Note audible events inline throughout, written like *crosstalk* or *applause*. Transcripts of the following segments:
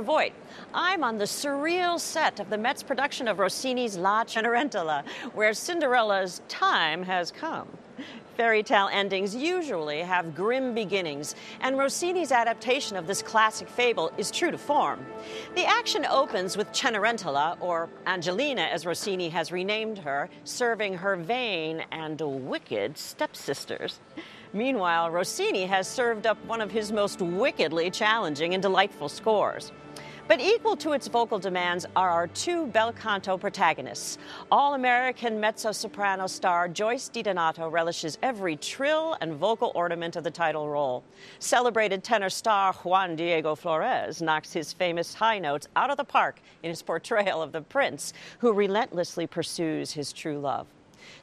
Voigt. I'm on the surreal set of the Met's production of Rossini's La Cenerentola, where Cinderella's time has come. Fairy tale endings usually have grim beginnings, and Rossini's adaptation of this classic fable is true to form. The action opens with Cenerentola, or Angelina as Rossini has renamed her, serving her vain and wicked stepsisters. Meanwhile, Rossini has served up one of his most wickedly challenging and delightful scores. But equal to its vocal demands are our two bel canto protagonists. All American mezzo soprano star Joyce DiDonato relishes every trill and vocal ornament of the title role. Celebrated tenor star Juan Diego Flores knocks his famous high notes out of the park in his portrayal of the prince who relentlessly pursues his true love.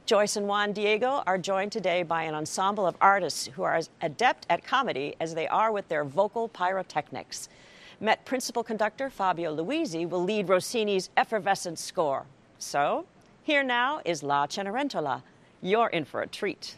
Joyce and Juan Diego are joined today by an ensemble of artists who are as adept at comedy as they are with their vocal pyrotechnics. Met principal conductor Fabio Luisi will lead Rossini's effervescent score. So, here now is La Cenerentola. You're in for a treat.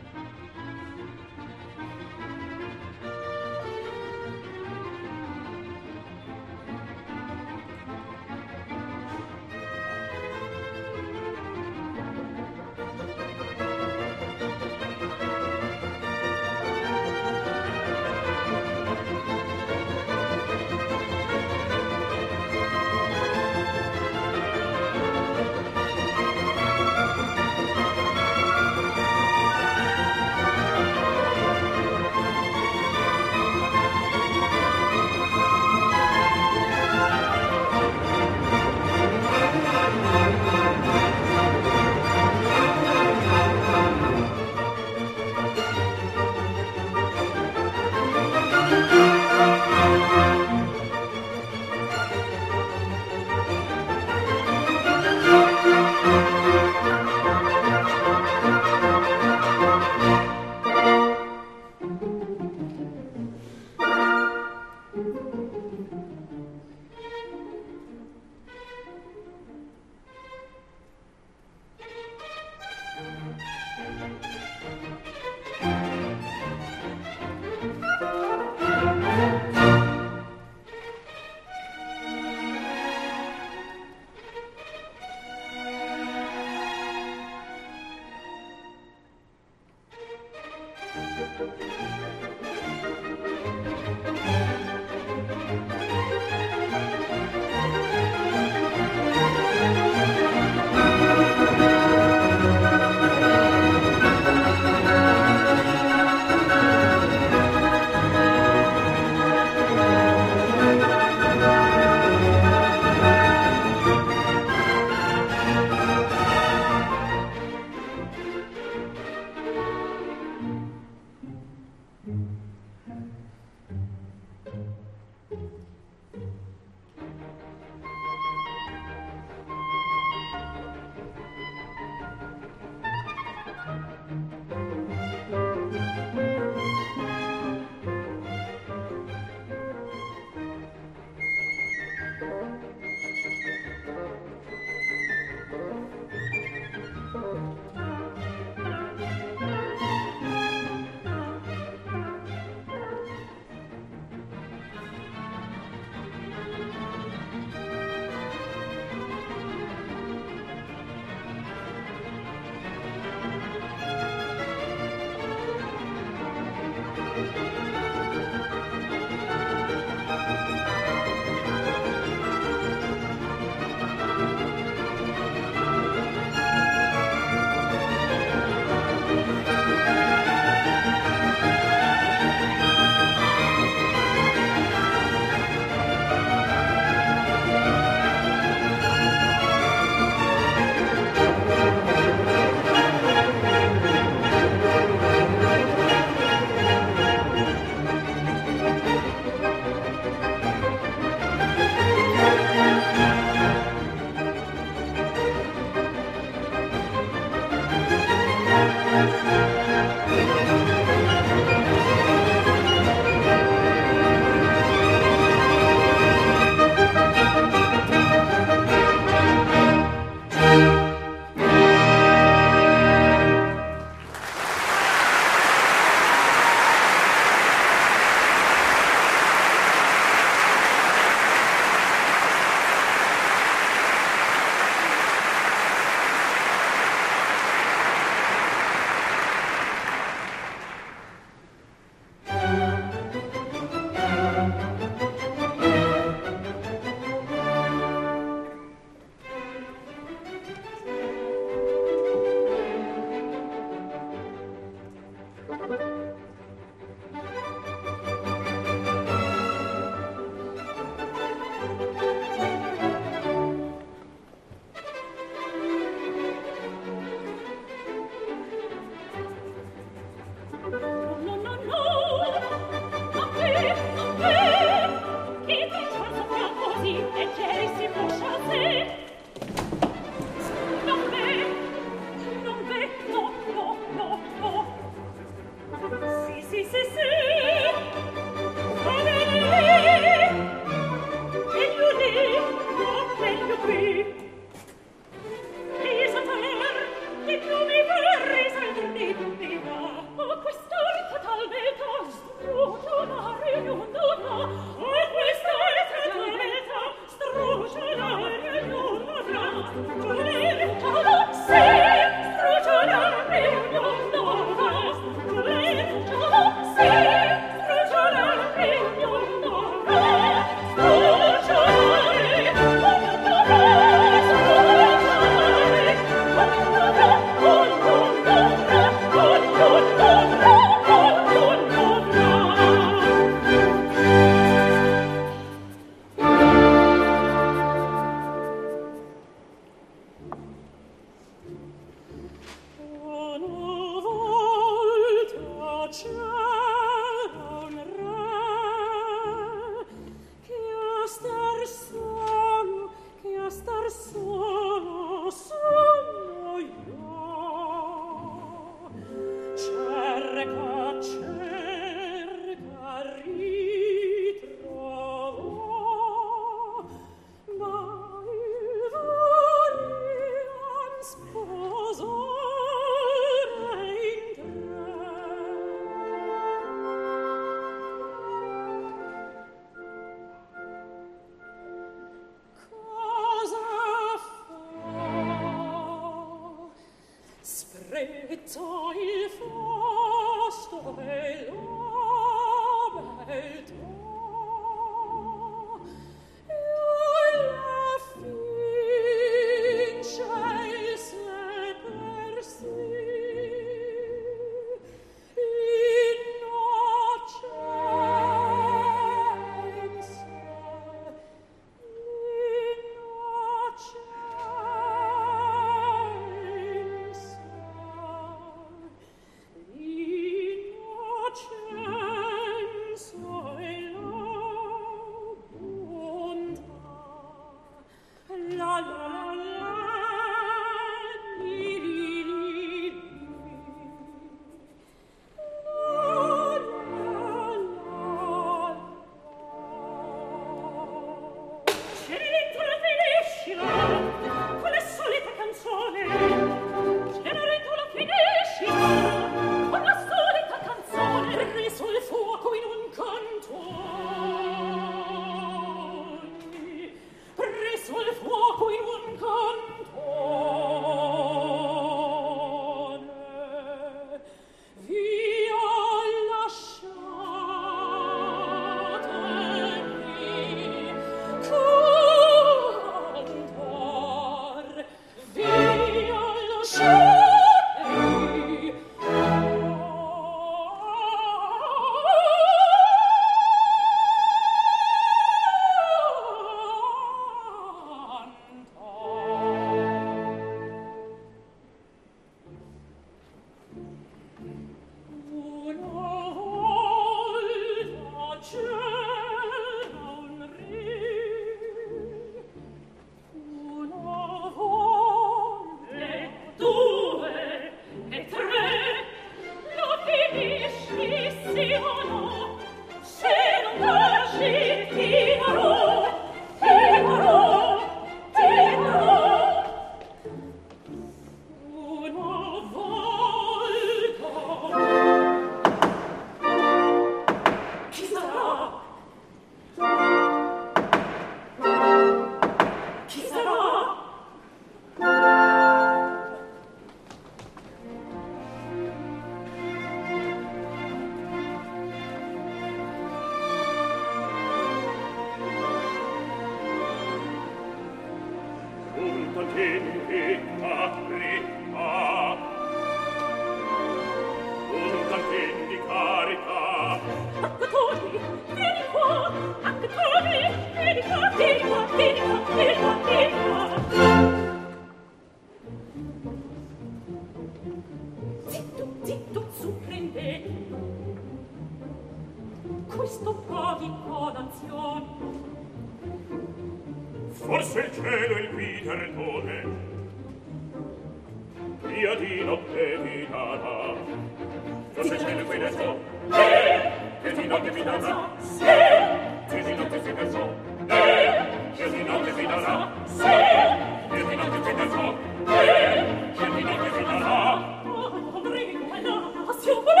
What's your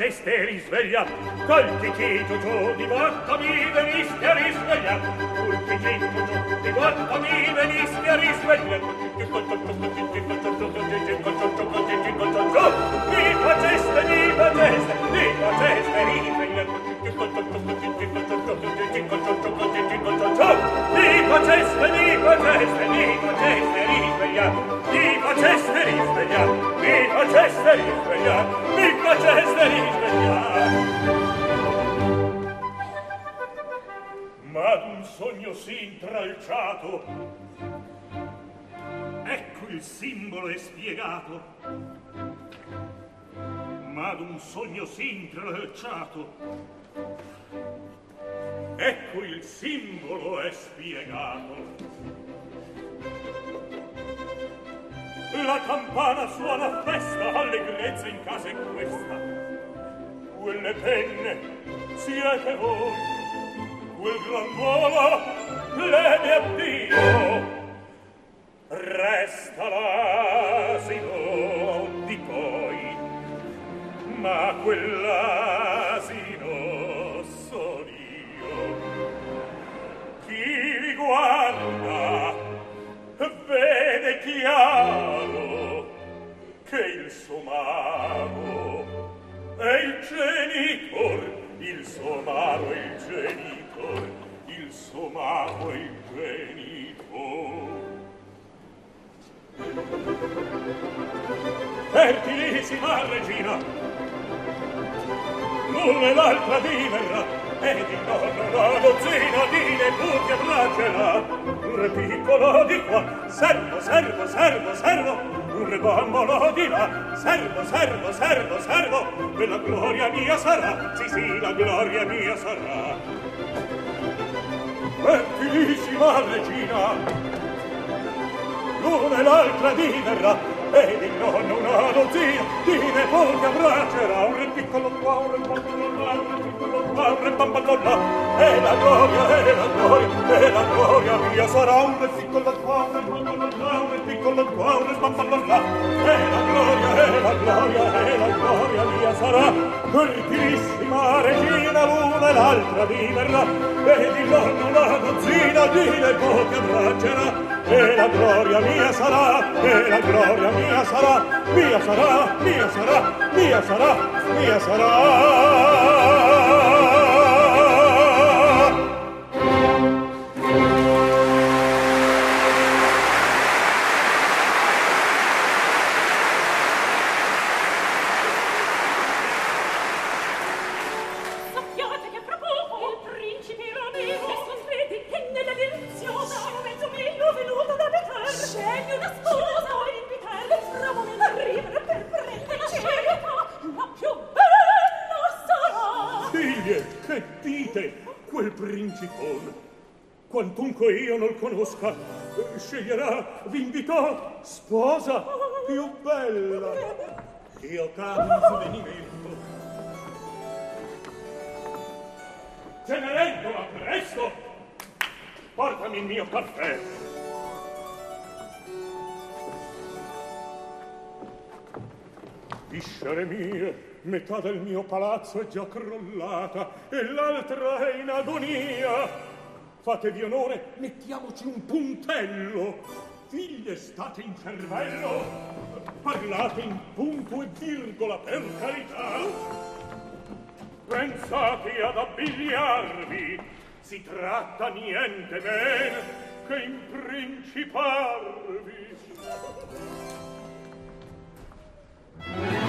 ceste risveglia col chicchito giù di botta mi venisti a risvegliar col chicchito giù di botta mi venisti a risvegliar mi faceste mi faceste mi faceste risvegliar mi faceste mi faceste mi faceste risvegliar mi faceste risvegliar mi faceste risvegliar così intralciato. Ecco il simbolo è spiegato. Ma d'un sogno s'intralciato. Ecco il simbolo è spiegato. La campana suona festa, allegrezza in casa è questa. Quelle penne siete voi, quel gran volo le a Dio resta l'asino di poi ma quell'asino son io. Chi vi guarda vede chiaro che il suo mago è il genitor il somaro il genio fertilissima regina. Nulla l'altra diverrà ed il nonno una dozzina di nebuti abbraccerà. Un re piccolo di qua servo, servo, servo, servo. Un re bambolo di là servo, servo, servo, servo. Quella gloria mia sarà sì, sì, la gloria mia sarà. Gentilissima regina, l'una e l'altra diverrà, e di nonno una dozzina, di ne poche abbraccerà, un re piccolo qua, un re piccolo là, Arre pampadonna, e la gloria, e la gloria, e la gloria mia. Sarà un bel piccolo qua, un pampadonna, un piccolo qua, un pampadonna, e la gloria, e la gloria, e la gloria mia. Sarà cortissima regina l'una e l'altra diverrà e di giorno una dozzina di nipoti abbraccerà, e la gloria mia sarà, e la gloria mia sarà, mia sarà, mia sarà, mia sarà, mia sarà. Io non conosca sceglierà v'invitò sposa più bella. Io cado in svenimento Cenerentola presto. Portami il mio caffè. Viscere mie, metà del mio palazzo è già crollata e l'altra è in agonia fatevi onore, mettiamoci un puntello. Figlie state in cervello, parlate in punto e virgola per carità. Pensate ad abbigliarvi, si tratta niente men che imprinciparvi.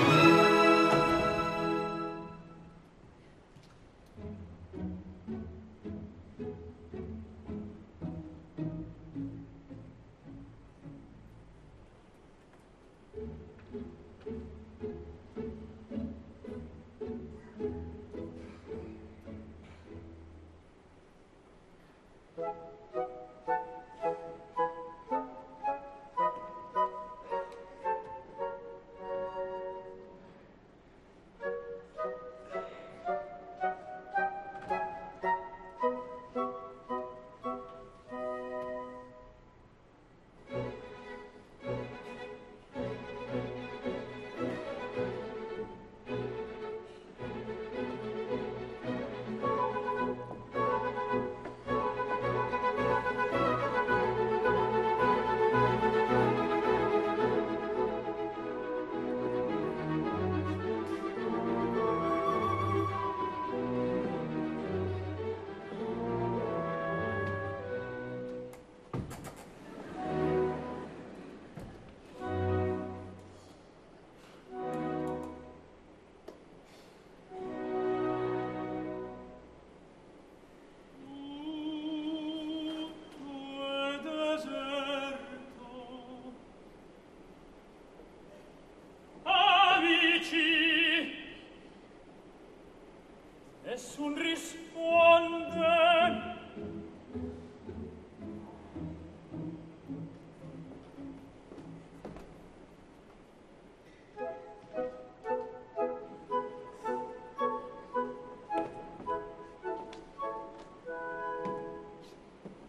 nessun risponde.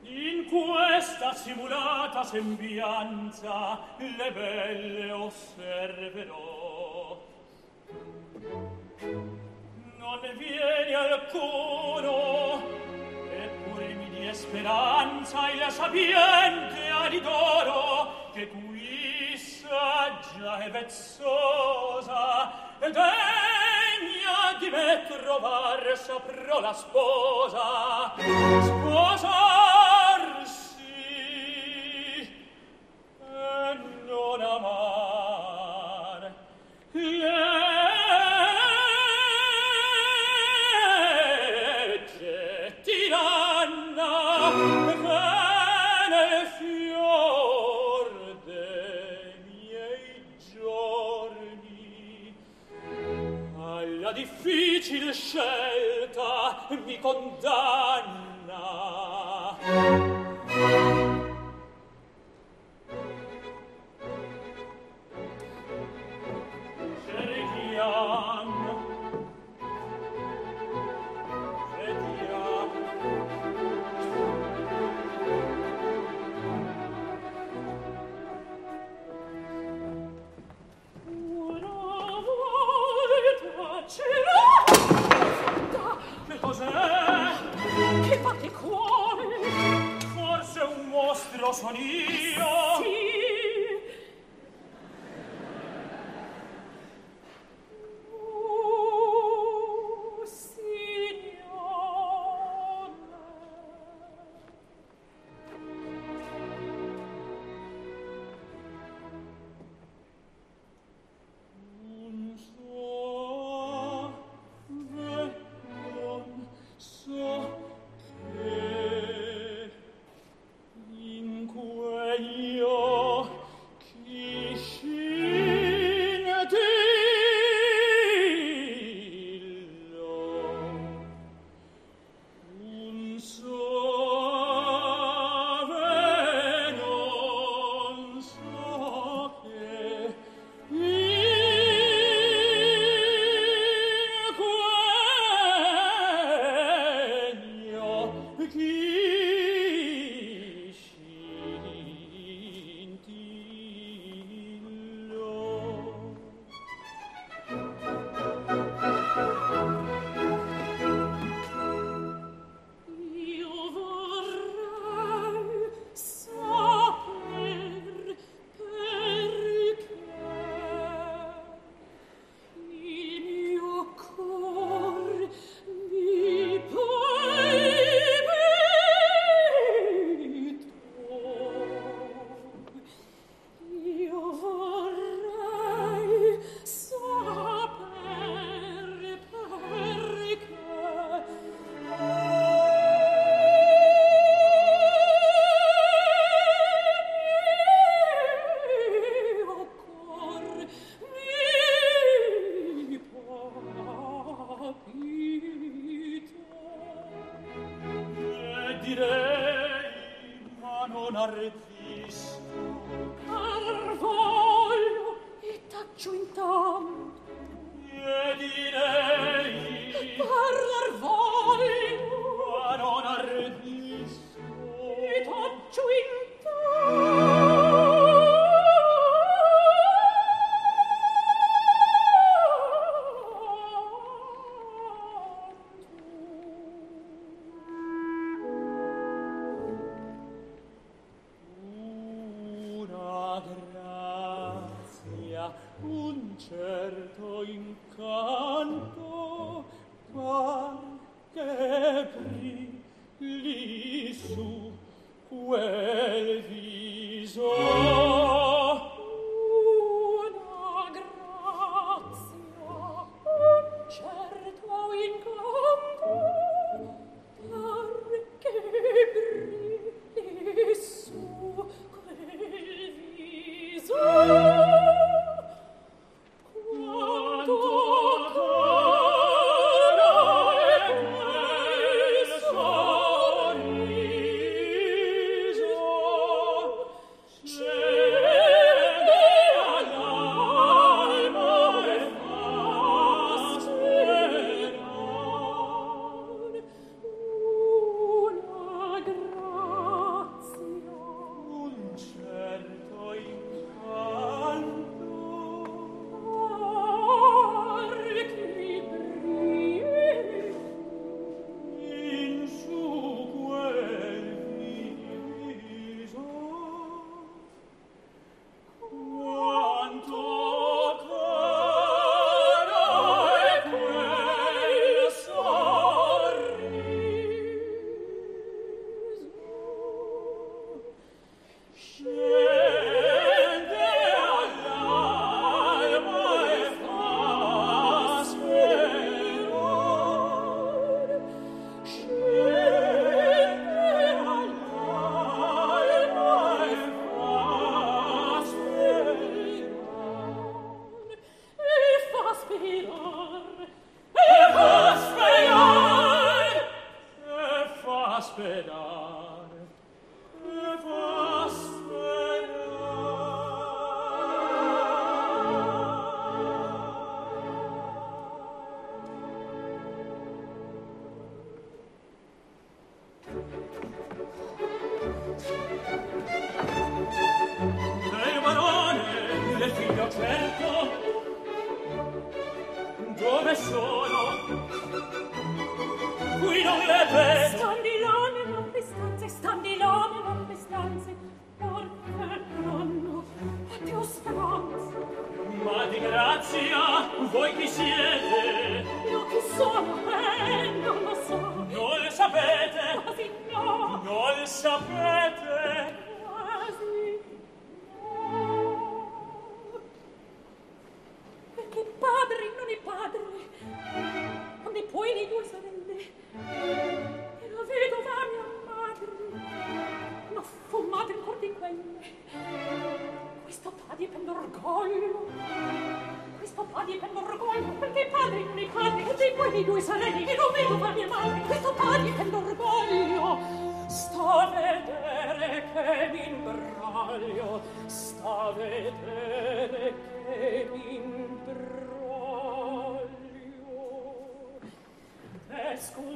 In questa simulata sembianza le belle osserverò. alcuno eppure mi di speranza il sapiente alidoro che qui saggia e vezzosa e degna di me trovar saprò la sposa. Sposa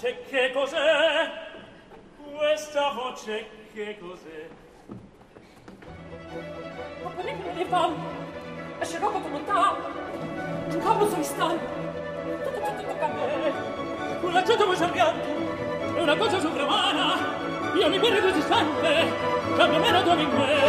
voce che cos'è? Questa voce che cos'è? Ma parrebbe le fan! La sciroca volontà! Un cavolo sui stan! Tutto, tutto, tutto a me! Quella gente voi sargante! È una cosa sovramana, Io mi perdo di sempre! Cambia meno domingue!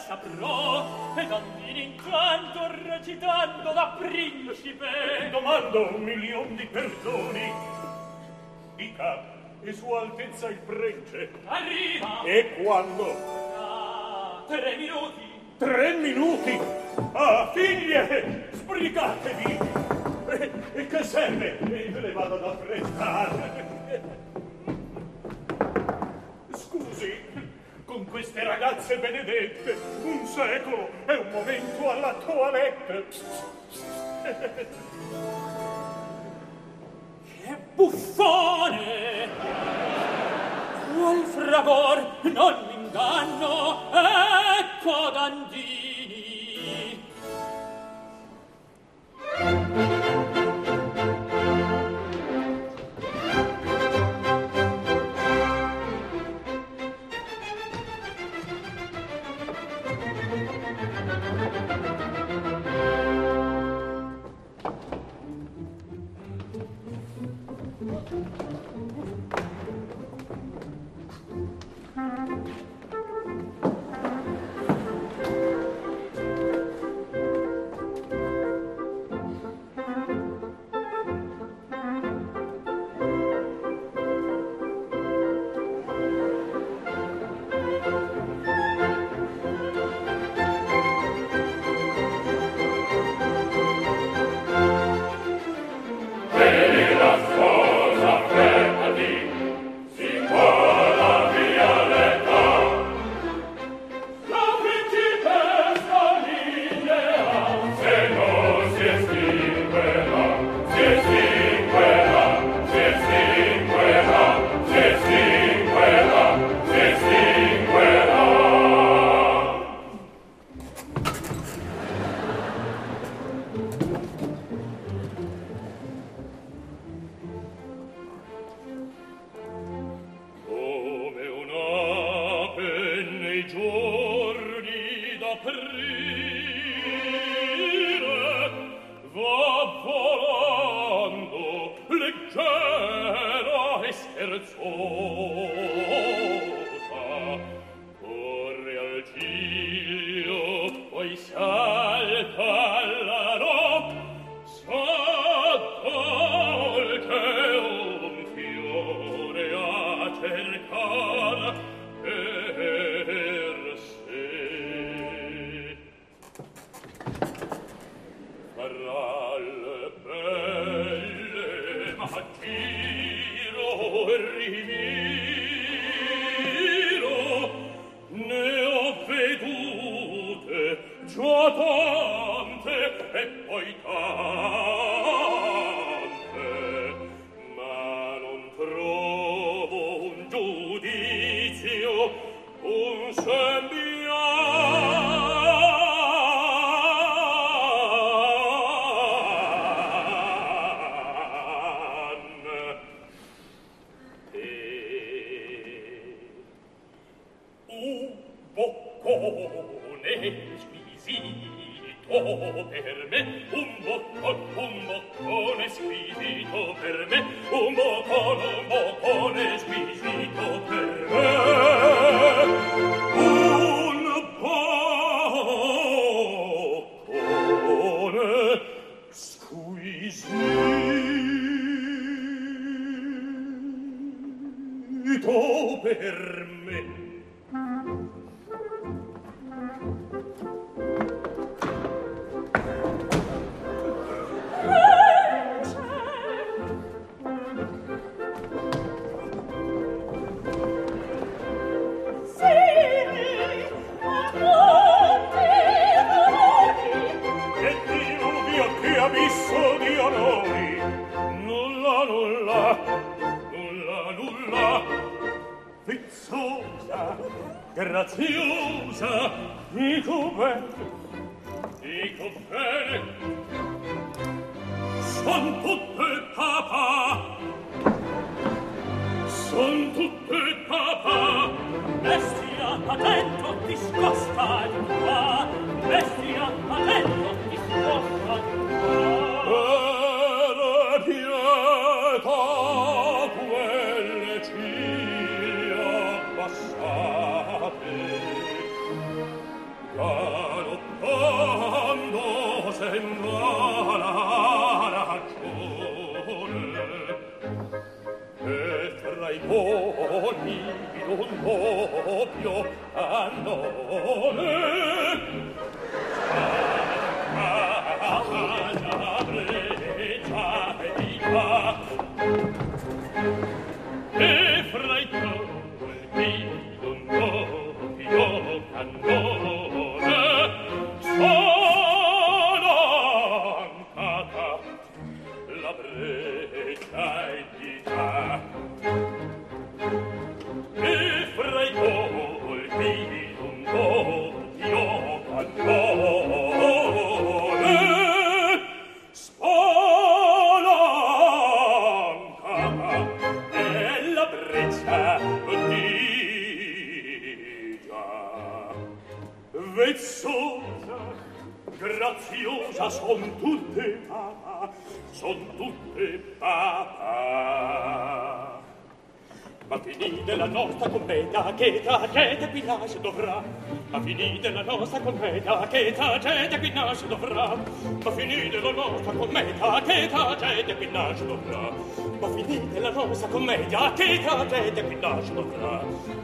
saprò ed in incanto recitando da principe. E domando un milione di perdoni. Dica e sua altezza il prece arriva. E quando? Ah, tre minuti. Tre minuti? Ah figlie sbrigatevi. E, e che serve? E ve le vado ad affrettare con queste ragazze benedette. Un secolo è un momento alla toilette. Che buffone! Qual fragor non m'inganno ecco Dandini nostra commedia che tacete qui nasce dovrà. Ma finite la nostra commedia che tacete qui nasce dovrà. Ma finite la nostra commedia che tacete qui nasce dovrà.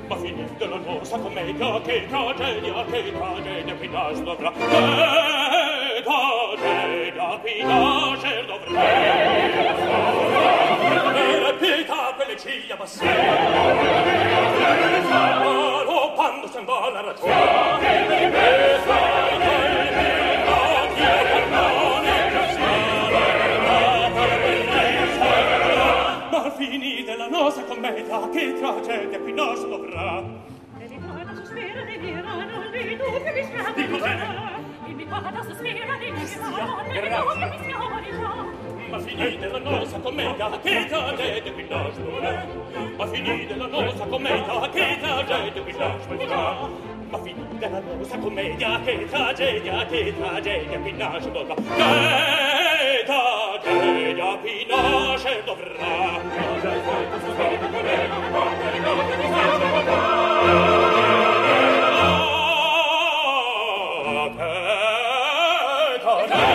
Ma finite la nostra commedia che tragedia che tragedia qui nasce dovrà. Che tragedia qui nasce dovrà. Per pietà quelle ciglia basse ma lo quando sen va la ragione. sarà che tragedia qui nos dovrà e di buona sospira di mira non di dubbio mi scappa di cos'è e mi guarda sospira di mira non di dubbio mi scappa Ma finite la nostra commedia, che tragedia qui nos dovrà. Ma finite la nostra commedia, che tragedia qui nos dovrà. Ma finite la nostra commedia, che tragedia, che tragedia qui nos dovrà. Che tragedia qui nos dovrà. Oh,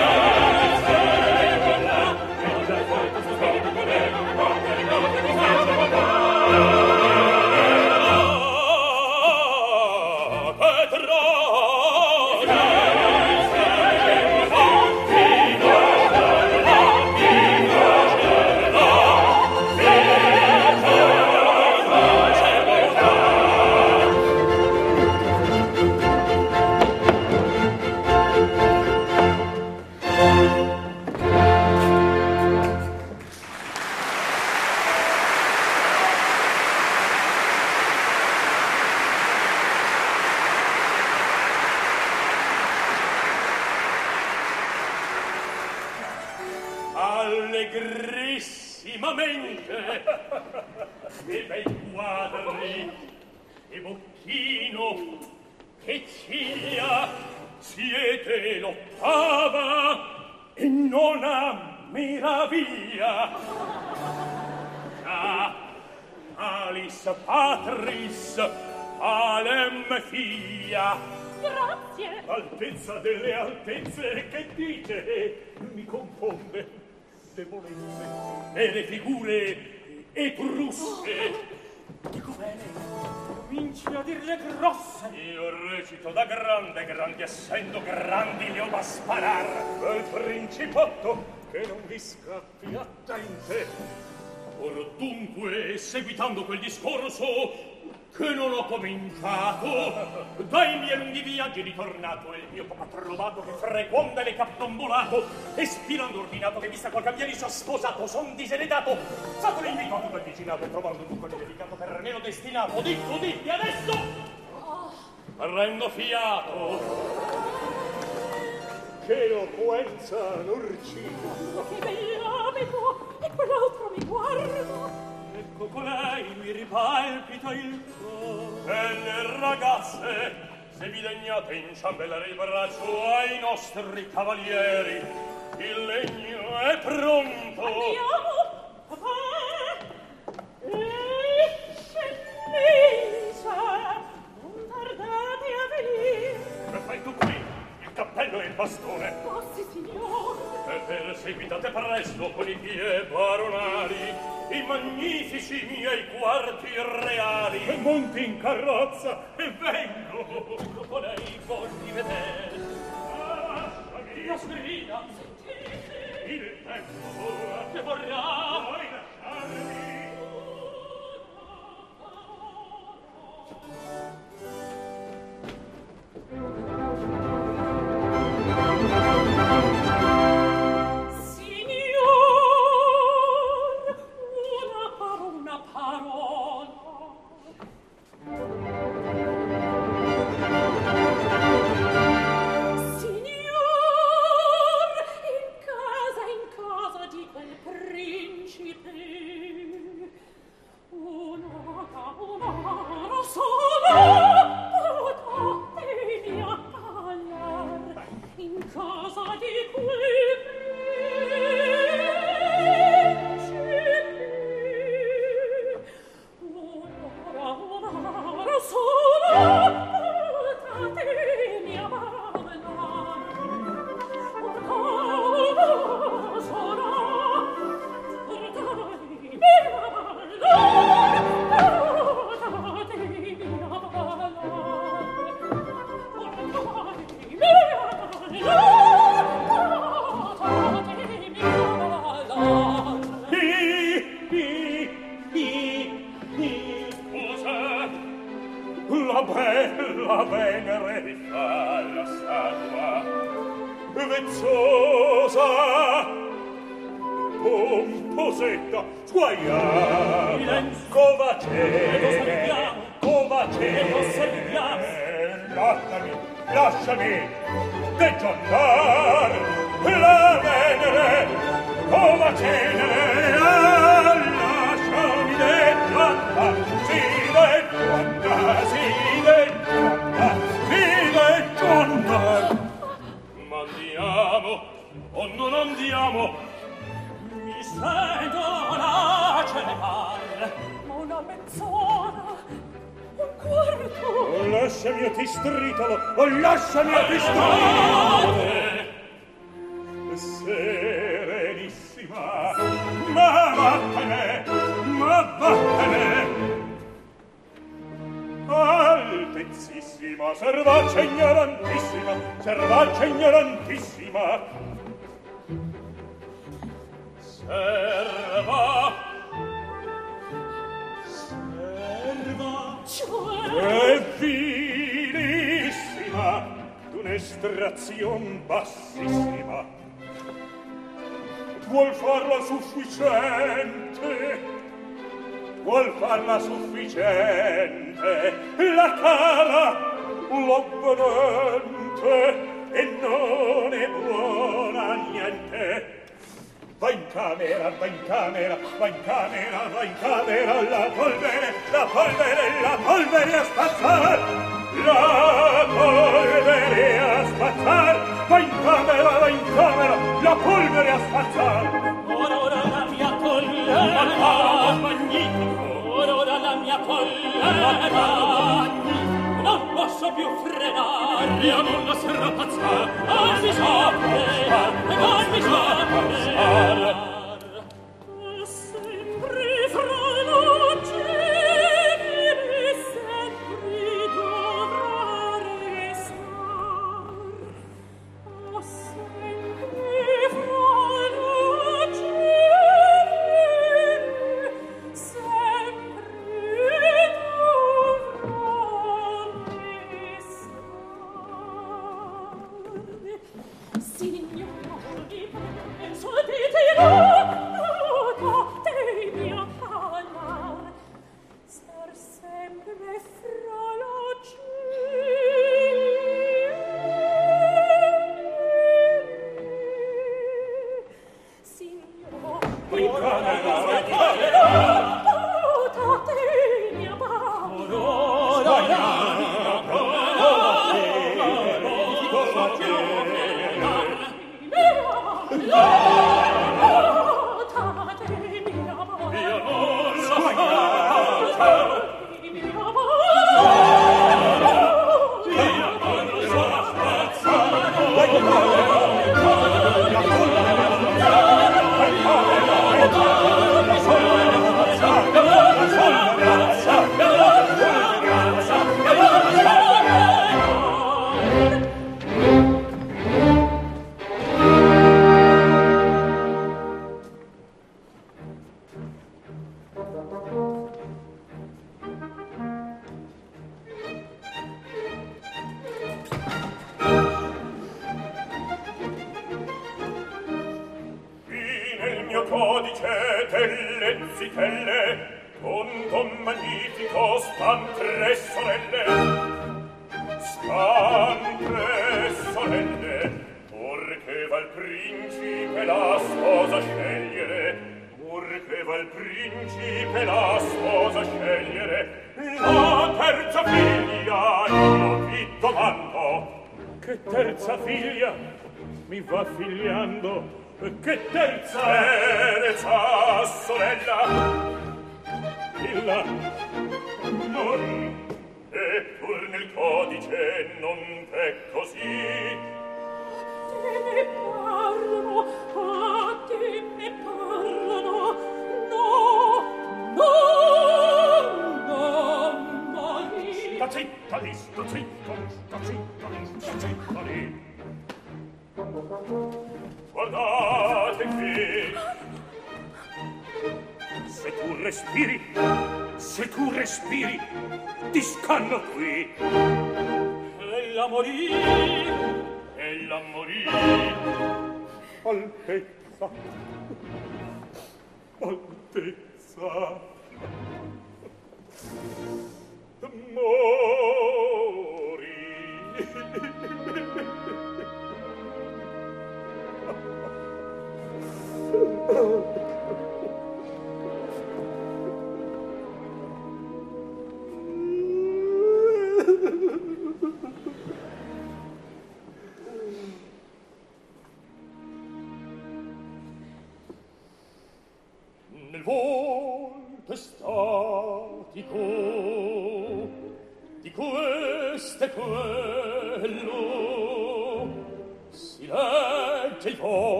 in te. Or dunque, seguitando quel discorso che non ho cominciato, dai miei lunghi viaggi ritornato, il mio papà trovato che frequenta le capnambulato, e spirando ordinato che vista qualche cambiare s'ha sposato, son diseredato, fatto l'invito a tutto il vicinato, trovando dunque il dedicato per meno destinato, dico, ditti adesso! Rendo fiato! Che eloquenza, Lurci! Che bell'amico! e quell'altro mi guarda. Ecco colei mi ripalpita il cuore. Belle ragazze, se vi degnate inciambellare il braccio ai nostri cavalieri, il legno è pronto. Andiamo, papà. Eccellenza, eh, non tardate a venire. Perfetto, cappello e il bastone. Oh, sì, signore! E perseguitate presto con i pie baronari i magnifici miei quarti reali. E monti in carrozza e vengo. Dopo lei voglio vedere. Lasciami. La smerina. Sentite. Il tempo che vorrà. Voi e vilissima d'un'estrazion bassissima. Vuol farla sufficiente vuol farla sufficiente. La cara l'ovvenente e non è buona niente. Va in camera, va in camera, va in camera, va in camera, la polvere, la polvere, la polvere a spazzar! La polvere a spazzar! Va in camera, va in camera, la polvere a spazzar! Ora, ora la mia collana! Magnifico! Ora, ora la mia collana! non posso più frenare a nulla serra pazza a mi sopra a mi sopra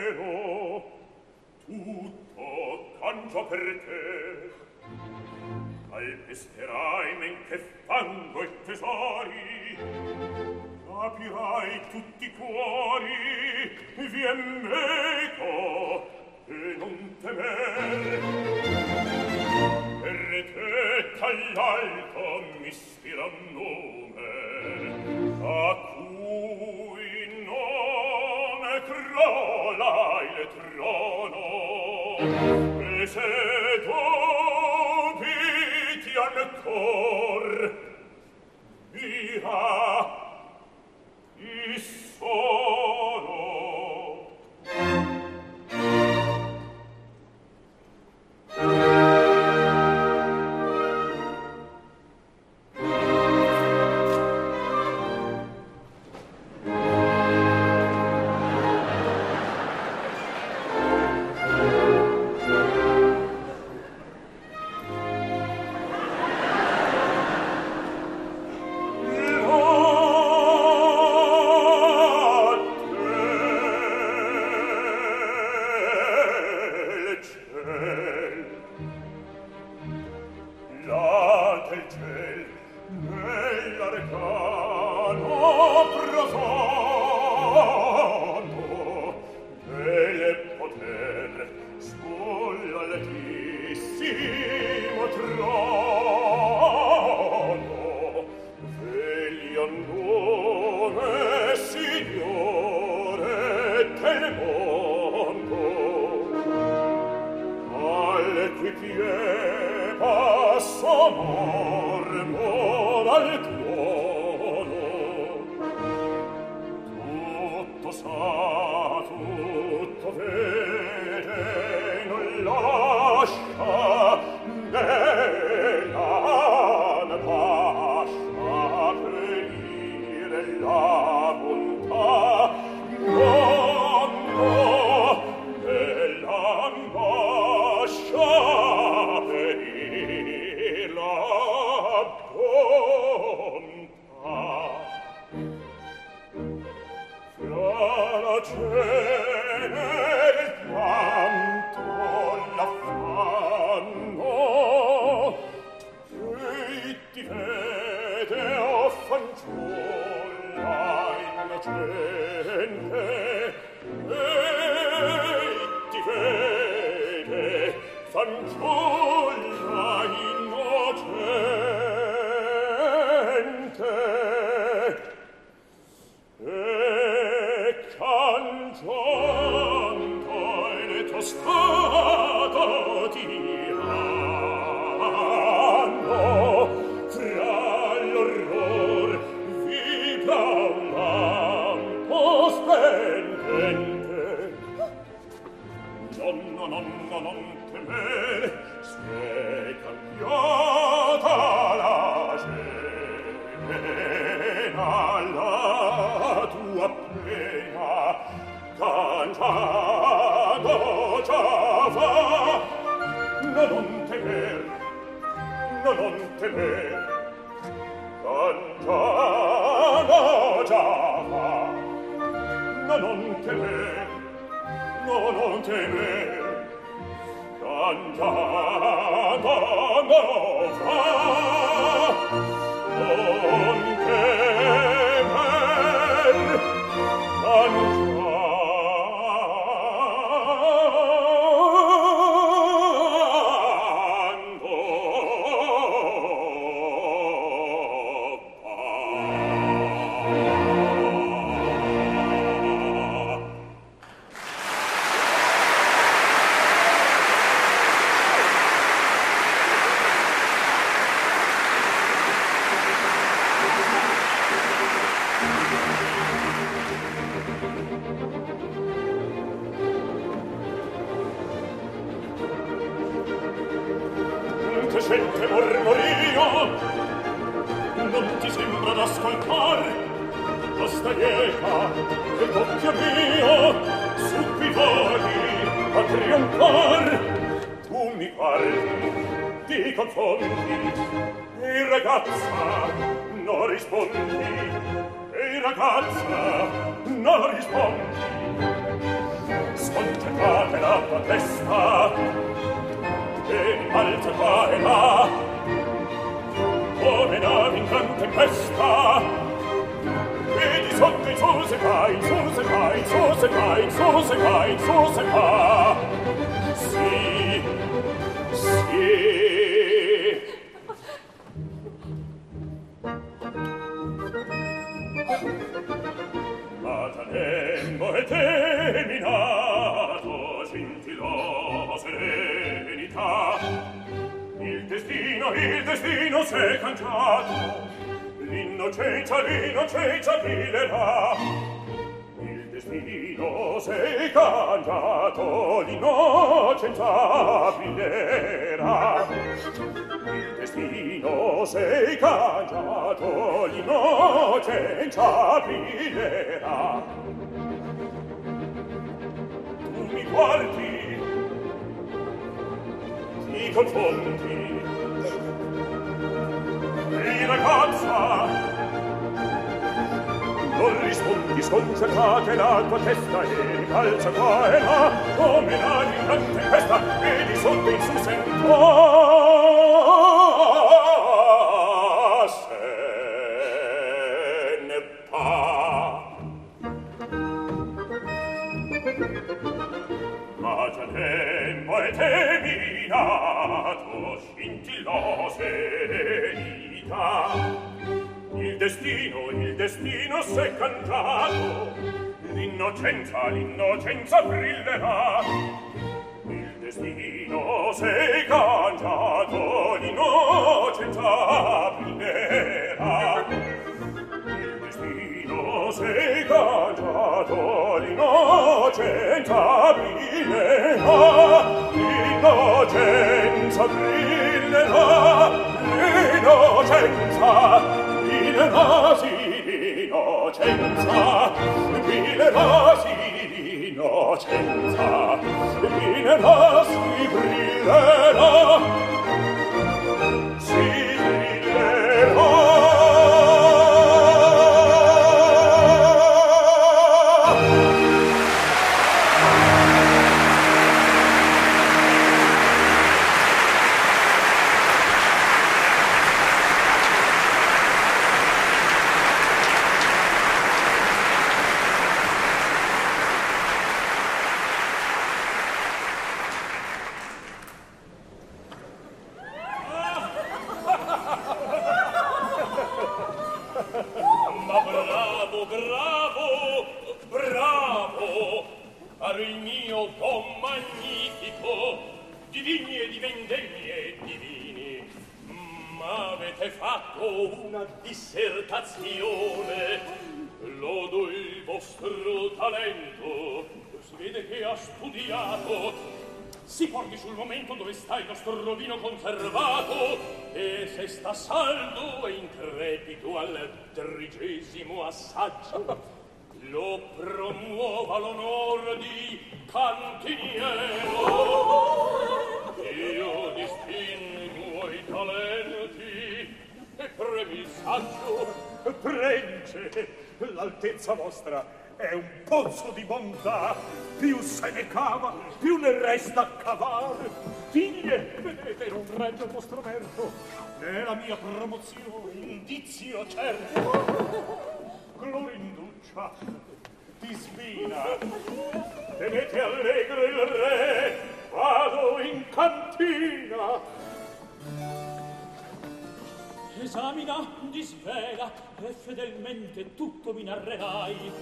cielo tutto canto per te. Calpesterai men che fango e tesori capirai tutti i cuori vien meco e non temer. Per te dall'alto mi spira un nome a vola il trono e se tu piti il sole seminato scintillò serenità il destino il destino s'è cangiato. L'innocenza l'innocenza brillerà il destino s'è cangiato l'innocenza brillerà il destino s'è cangiato l'innocenza brillerà volti ti confondi e ragazza non rispondi sconcertata e la tua testa e ricalcia qua e là. Come nani in gran tempesta vedi sotto in su sento. tempo e teminato scintillose dita il destino il destino s'è cangiato l'innocenza l'innocenza brillerà. Il destino s'è cangiato l'innocenza brillerà sei cangiato l'innocenza brillerà, l'innocenza brillerà, l'innocenza brillerà, sì, l'innocenza brillerà, sì, l'innocenza brillerà, sì, brillerà, sì, passaggio. Lo promuova l'onor di cantiniero. Io distingo i talenti e premi il saggio prence l'altezza vostra è un pozzo di bontà. Più se ne cava più ne resta a cavare figlie vedete non regge il vostro merito? È la mia promozione indizio certo. glorinduccia disvina tenete allegro il re vado in cantina. Esamina disvela e fedelmente tutto mi narrerai.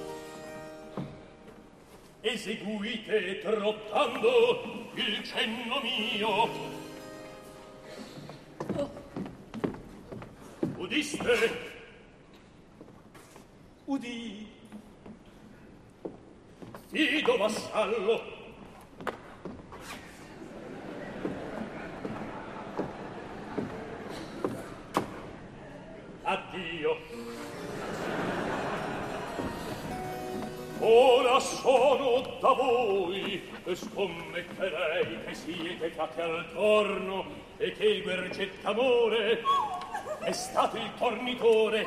Eseguite trottando il cenno mio. Oh. Udiste Udi! Fido vassallo! Addio! Ora sono da voi e scommetterei che siete fatti al torno e che il guercetta d'amore è stato il tornitore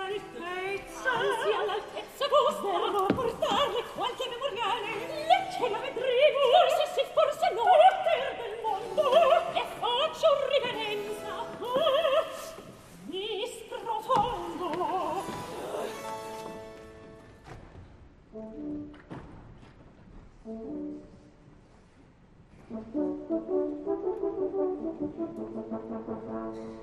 ansia all'altezza vostra. Verrò a portarle qualche memoriale. Lei ce la vedremo Forse forse no. Poter del mondo. E faccio riverenza. Mi sprofondo Thank you.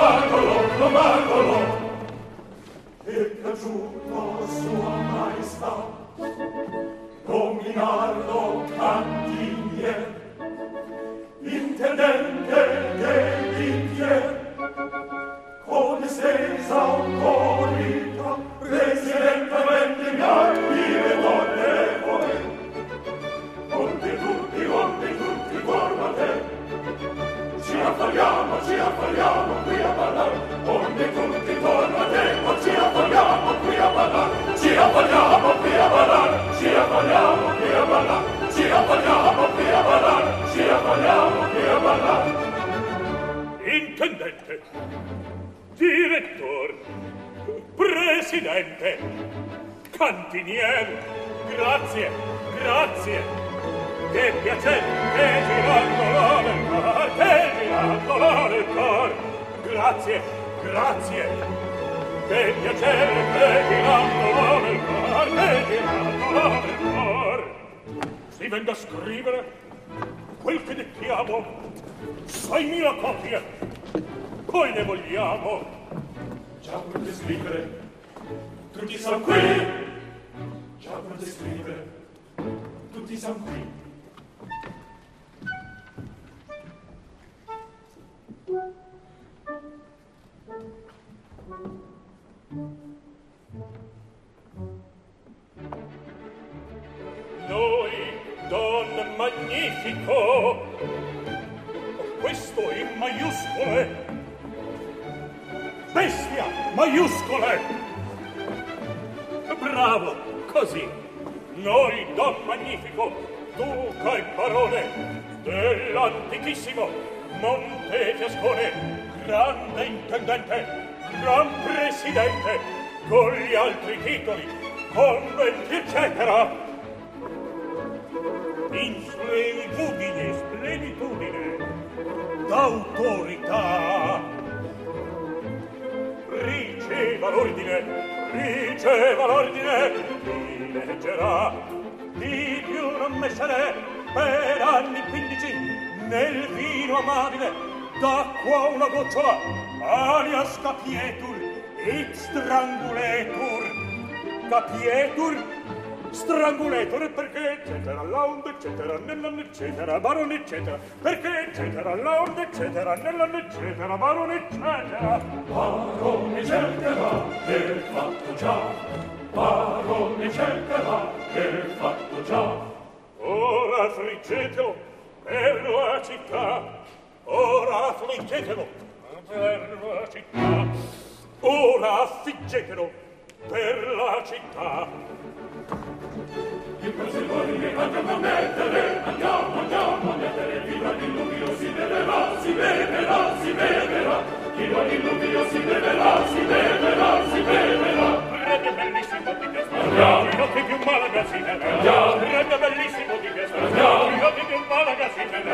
Marcolo, lo Marcolo, e piaciuto sua maestà, nominarlo cantiglier, intendente dei vignier, con estesa autorità, presidentemente mi vogliamo, ci affolliamo qui a ballar, onde tutti intorno a te, ci affolliamo qui a ballar, ci affolliamo qui a ballar, ci affolliamo qui a ballar, ci affolliamo qui a ballar, ci affolliamo qui a ballar. Intendente, direttore, presidente, cantiniere, grazie, grazie che piacente girandolo nel cor, che girandolo nel cor. Grazie, grazie, che piacente girandolo nel cor, che girandolo nel cor. Si venga a scrivere quel che dettiamo, 6.000 copie, poi ne vogliamo. Già potete scrivere, tutti sono qui, già potete scrivere, tutti sono qui. Noi, Don Magnifico, questo in maiuscole, bestia maiuscole! Bravo, così! Noi, Don Magnifico, duca e barone dell'antichissimo Montefiascone, grande intendente, gran presidente, con gli altri titoli, conventi, eccetera. In plenitudine, splenitudine, d'autorità. Riceva l'ordine, riceva l'ordine, ti leggerà, di più non messerè, per anni quindici, nel vino amabile d'acqua una gocciola alias capietur et stranguletur. Capietur stranguletur perché eccetera laund eccetera nell'an eccetera baron eccetera perché eccetera laund eccetera nell'an eccetera baron eccetera. Baron eccetera per fatto già. Baron eccetera per fatto già. Ora friggetelo per la città. Ora affliggetelo per la città. Ora affliggetelo per la città. Il prosilori mi andiamo a mettere andiamo andiamo a mettere. Viva l'illuvio si beverà si beverà si beverà. Viva l'illuvio si beverà si beverà si beverà. Rebbe bellissimo di Piazza, Rebbe più mala grazina, Rebbe bellissimo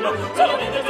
Zum Ende.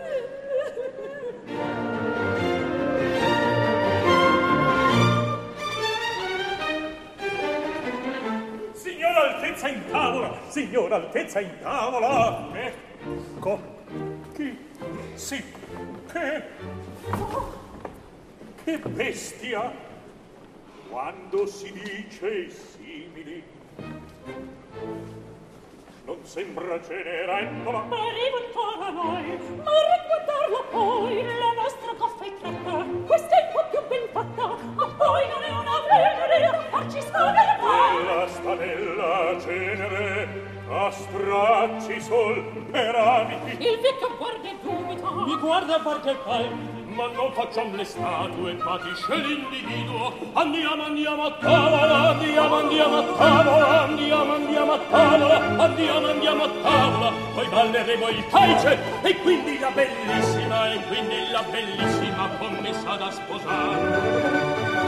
l'altezza in tavola. Eh, ecco. Chi? Sì. Che? Oh. Che bestia! Quando si dice simili, non sembra Cenerentola. Ma rivoltar a noi, ma riguardarla poi, la nostra coffa è tratta, questa è un po' più ben fatta, ma poi non è una veleria, farci stare la Quella stanella cenere, a stracci sol per abiti il vecchio guarda e dubita mi guarda perché palpiti ma non facciam le statue patisce l'individuo andiamo andiamo a tavola andiamo andiamo a tavola andiamo andiamo a tavola andiamo andiamo a tavola. Poi balleremo il caice e quindi la bellissima e quindi la bellissima commessa da sposare.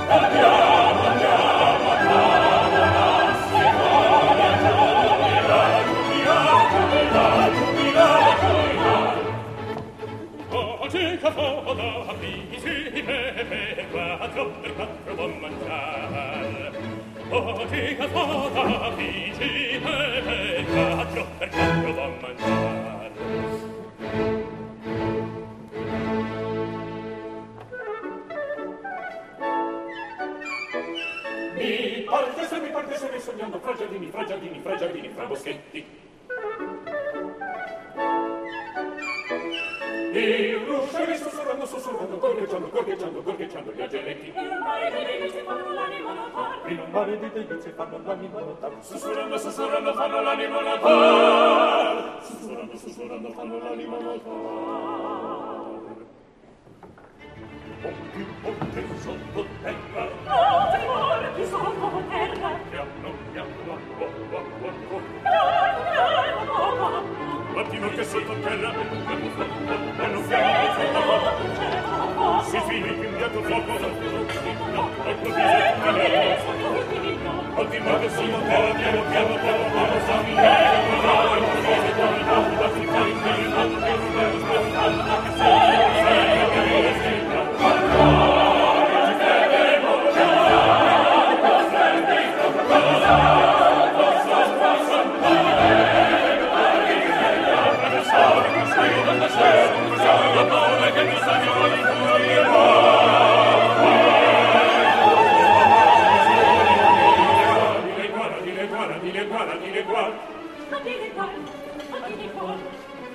Andiamo andiamo. tavola principe per quattro oh, per quattro buon mangiar oh che tavola principe per quattro per quattro buon mangiar mi parte se mi parte se mi sognando. Fra giardini fra giardini fra giardini fra boschetti libro scendi sussurrando sussurrando gorgheggiando gorgheggiando gorgheggiando gli agenti in un mare di delizia fanno l'animo notar in un mare di delizia fanno l'animo notar sussurrando sussurrando fanno l'animo notar sussurrando sussurrando fanno l'animo notar Monti, monti, sotto terra Monti, monti, sotto terra Piano, piano, piano, piano, piano, piano, piano, piano, piano, piano, piano, mattino che sottoterra e non fiamma si finì cambiato fuoco al provviso tutte le ultima che sottoterra piano piano piano piano sa mi lei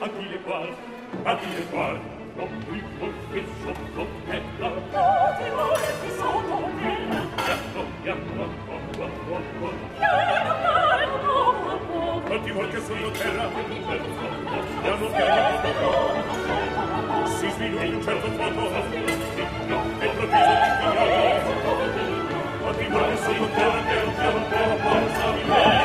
a chi le a chi le qual, non mi confesso contella. Oh, ti muore, ti sono oh, oh, oh, oh. Piano, piano, oh, oh, oh. Ti vuol che terra, piano, piano, Si sviluppa un certo e. Ti vuol che sono terra, piano, piano, piano, piano,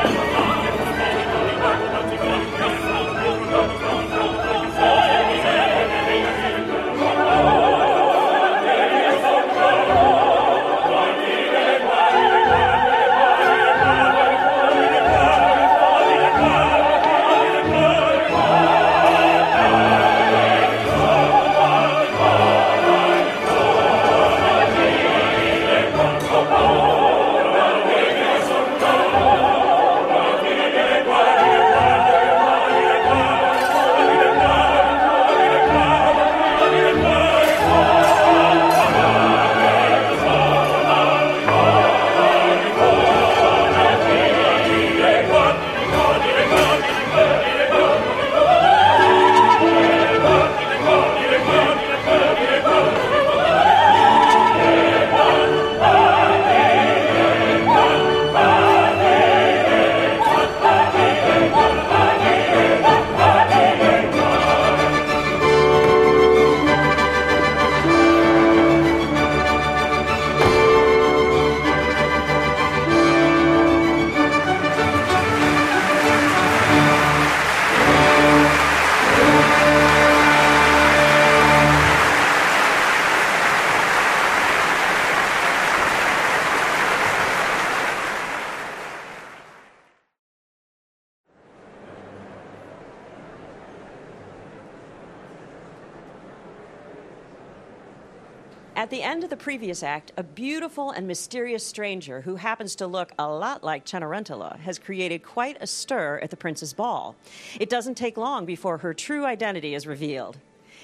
At the end of the previous act, a beautiful and mysterious stranger who happens to look a lot like Cenerentola has created quite a stir at the prince's ball. It doesn't take long before her true identity is revealed.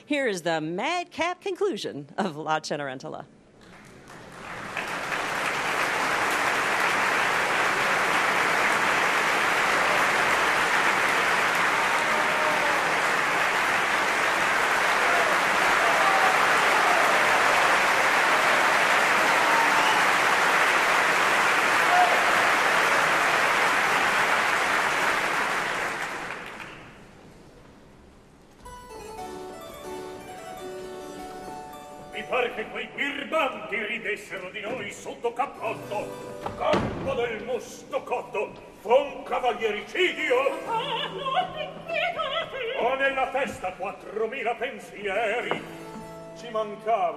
Here is the madcap conclusion of La Cenerentola.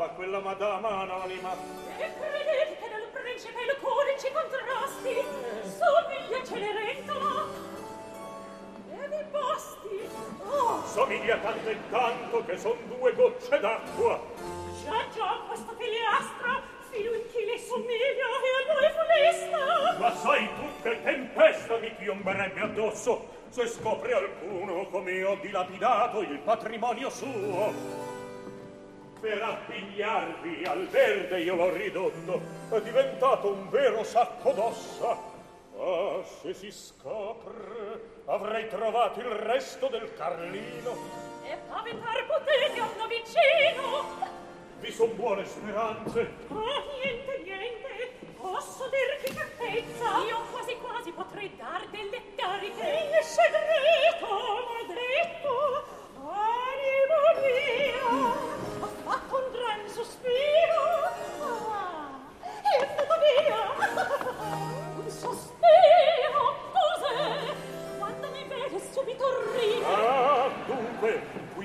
brava quella madama anonima. E credete che nel principe il cuore ci contrasti, somiglia Cenerentola e vi posti. Oh. Somiglia tanto e tanto che son due gocce d'acqua. Già, già, questo filiastro, filo in chi le somiglia e a noi funesta. Ma sai tu che tempesta mi piomberebbe addosso se scopre alcuno come ho dilapidato il patrimonio suo per appigliarvi al verde io l'ho ridotto. È diventato un vero sacco d'ossa. Ah se si scopre avrei trovato il resto del carlino. E paventar potete a uno vicino vi son buone speranze. Oh niente niente. Posso dirvi che certezza io quasi quasi potrei dar delle cariche il segreto maledetto. Anima mia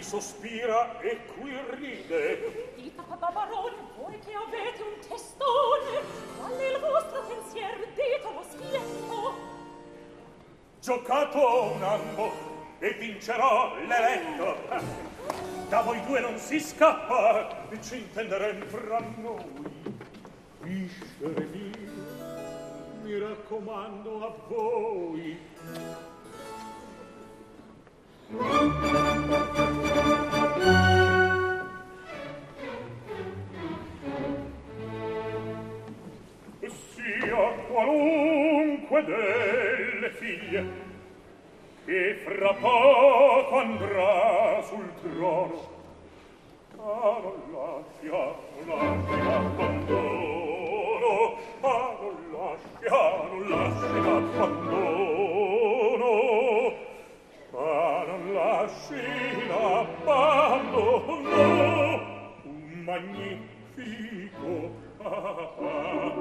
sospira e qui ride. Dita papà barone, voi che avete un testone, qual è il vostro pensiero? Ditelo schietto. Giocato un ambo e vincerò l'eletto. Da voi due non si scappa, ci intenderem fra noi. Viscere mie, mi raccomando a voi. sia qualunque delle figlie che fra poco andrà sul trono. Non lascia, non lascia abbandono. Ah non lascia, non lascia abbandono. Ah non lasci abbandono un magnifico ah ah.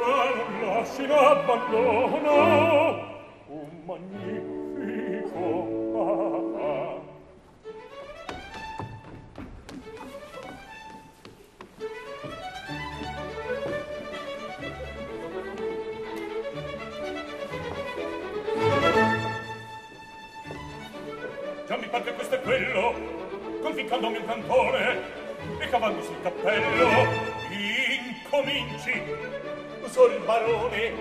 Ah non lasci abbandono un magnifico ah, ah. Già mi parte questo è quello, conficcandomi un cantone e cavandosi sul cappello, incominci, sol barone,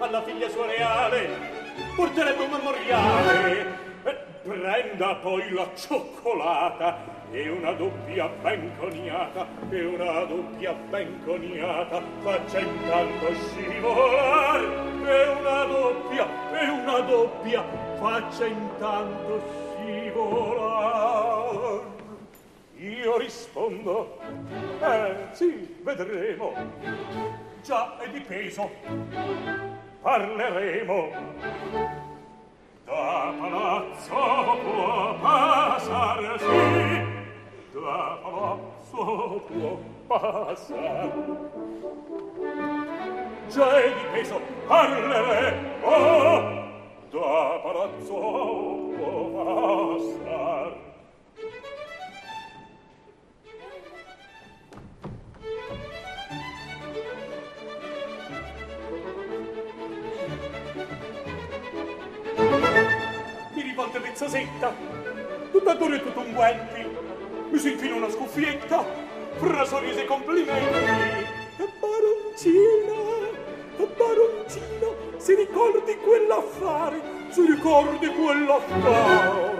alla figlia sua reale, porterebbe un memoriale. E prenda poi la cioccolata e una doppia ben coniata, e una doppia ben coniata, faccia intanto scivolar, e una doppia, e una doppia, faccia intanto scivolar. Io rispondo, eh, sì, vedremo. Già è di peso, parleremo da palazzo può passar sì. Da palazzo può passar. Già è di peso parleremo da palazzo può passar. Rivolge mezzosetta, tutta dura e tutto unguenti, mi si infila una scuffietta, fra sorrisi e complimenti. E baroncina, e baroncina, si ricordi quell'affare, si ricordi quell'affare.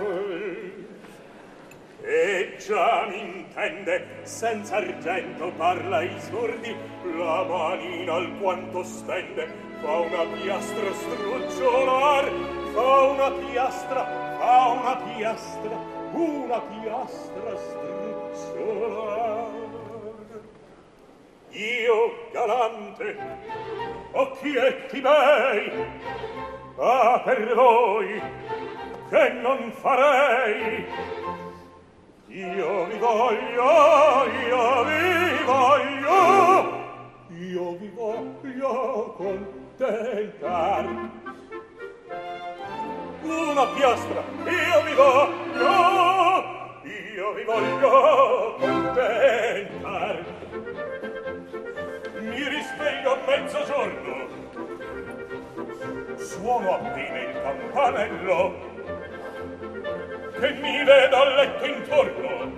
E già mi intende, senza argento parla i sordi, la manina alquanto stende, fa una piastra strucciolar, fa una piastra, a una piastra, una piastra strucciolar. Io galante, occhietti bei, ma per voi che non farei. Io vi voglio, io vi voglio, io vi voglio contentar una piastra, io vi voglio, io vi voglio contentar. Mi risveglio a mezzogiorno, suono appena il campanello, e mi vedo a letto intorno,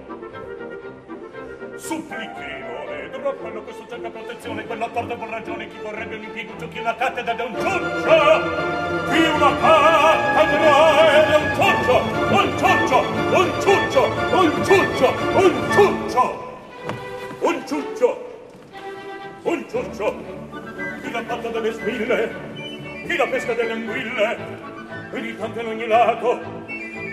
supplichino libro, quello che cerca protezione, quello accordo con ragione, chi vorrebbe un impiego giochi una cattedra da un ciuccio, qui una cattedra da un ciuccio, un ciuccio, un ciuccio, un ciuccio, un ciuccio, un ciuccio, un ciuccio, chi la patta delle spille, chi la pesca delle anguille, e di in ogni lato,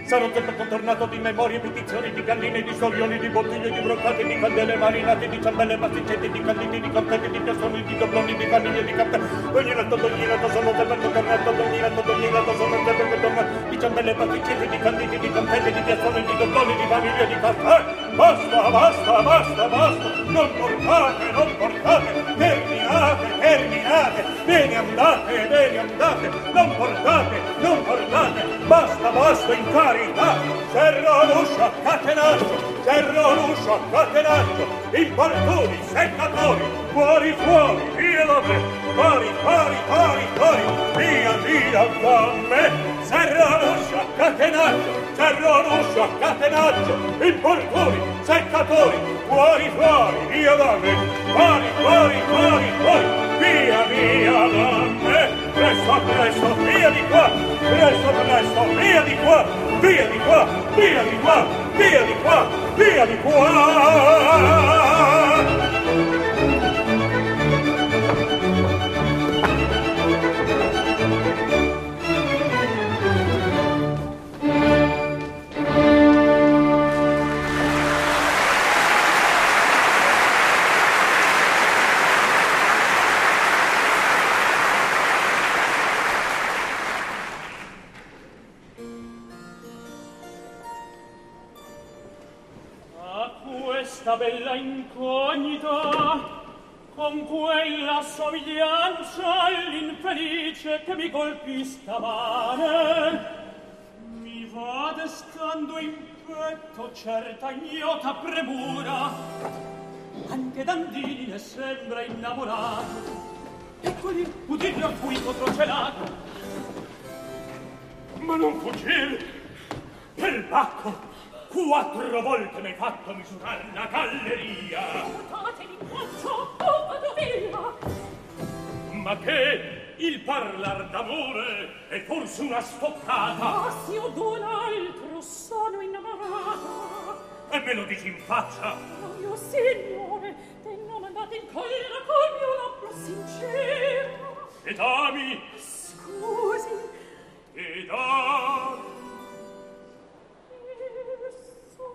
Sarò sempre contornato di memorie, petizioni, di galline, di storioni, di bottiglie, di broccate, di candele marinate, di ciambelle, pasticcetti, di canditi, di confetti, di piastroni, di dobloni, di vaniglie, di caffè. Ogni lato, ogni lato, sono sempre contornato, ogni lato, ogni lato, sono sempre contornato. Di ciambelle, pasticcetti, di canditi, di confetti, di piastroni, di dobloni, di vaniglie, di caffè. Basta, basta, basta, basta. Non portate, non portate. Terminate, terminate. Bene andate, bene andate. Non portate, non portate. Basta, basta, in carità cerro l'uscio catenaccio cerro l'uscio catenaccio importuni seccatori fuori fuori via da me fuori fuori fuori fuori via via da me. Cerro l'uscio catenaccio cerro l'uscio catenaccio importuni seccatori fuori fuori via da me fuori fuori fuori fuori via via da me presto, presto, via di qua, presto, presto, via di qua, via di qua, via di qua, via di qua, via di qua. incognita con quella somiglianza all'infelice che mi colpì stamane. Mi va destando in petto certa ignota premura anche Dandini ne sembra innamorato eccoli udiglio a cui controcelato ma non fuggir perbacco Quattro volte m'hai fatto misurar la galleria! Portatemi quattro, o vado via! Ma che il parlar d'amore è forse una stoccata? Ma se io d'un altro sono innamorata! E me lo dici in faccia! Oh mio signore, te non andate in collera col mio labbro sincero! Ed ami! Scusi! Ed ami!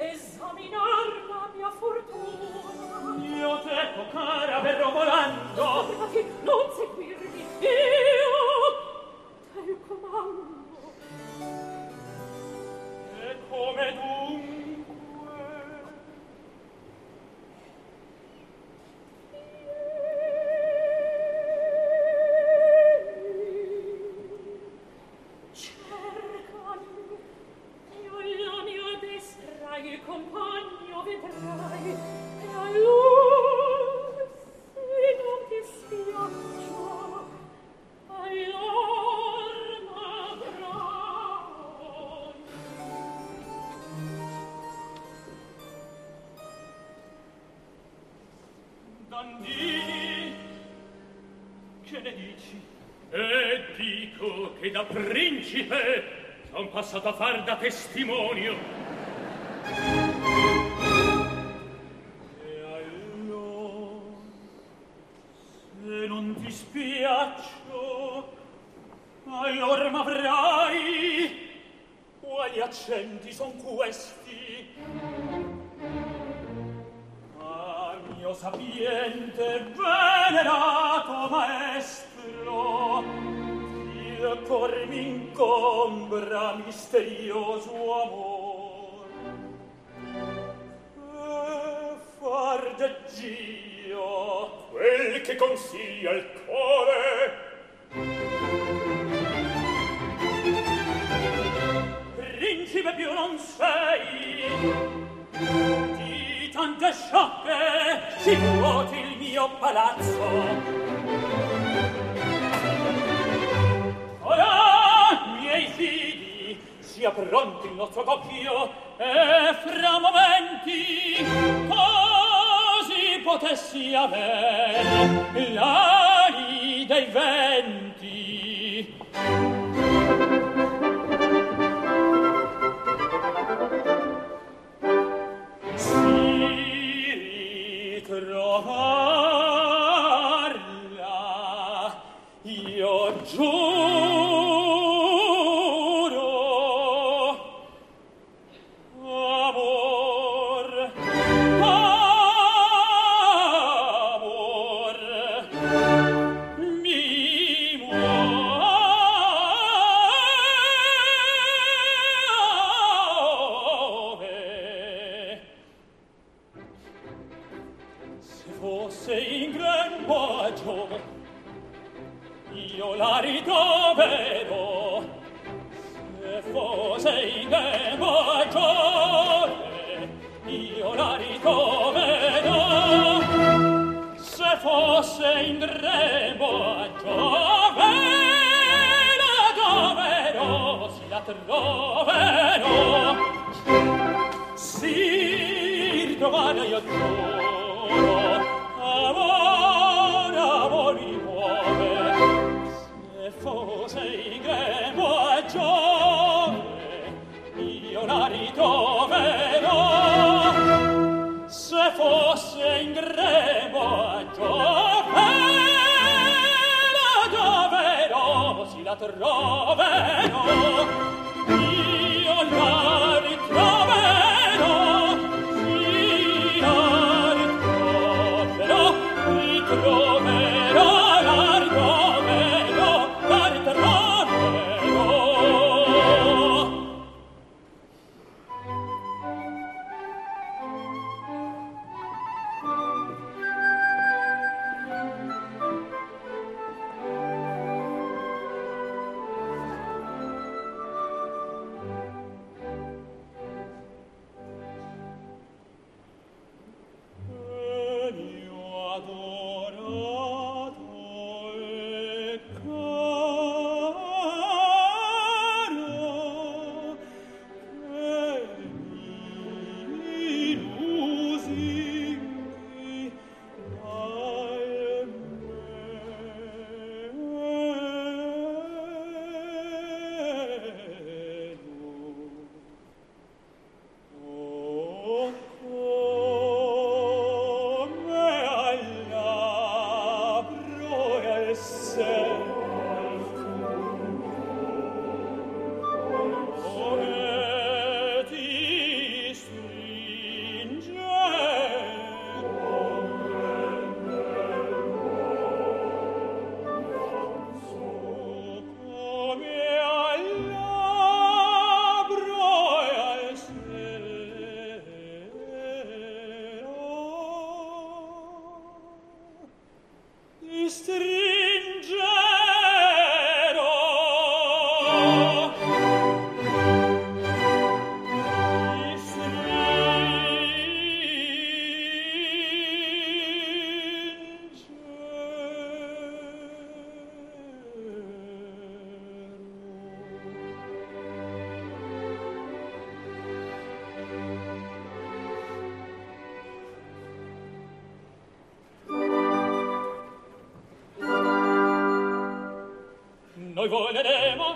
esaminar la mia fortuna. Io te o cara verrò volando. Non seguirmi. Io te comando. E come dunque guarda testimonio misterioso amor. E fardeggio quel che consiglia il core principe più non sei di tante sciocche si vuoti il mio palazzo. sia pronto il nostro doppio e fra momenti così potessi aver la dei venti.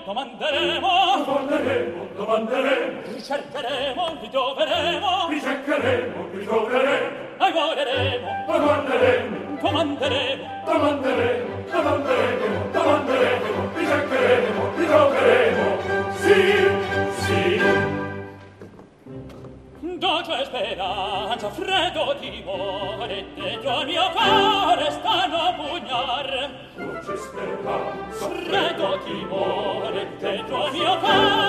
comandare prego timore, dentro al mio cuore,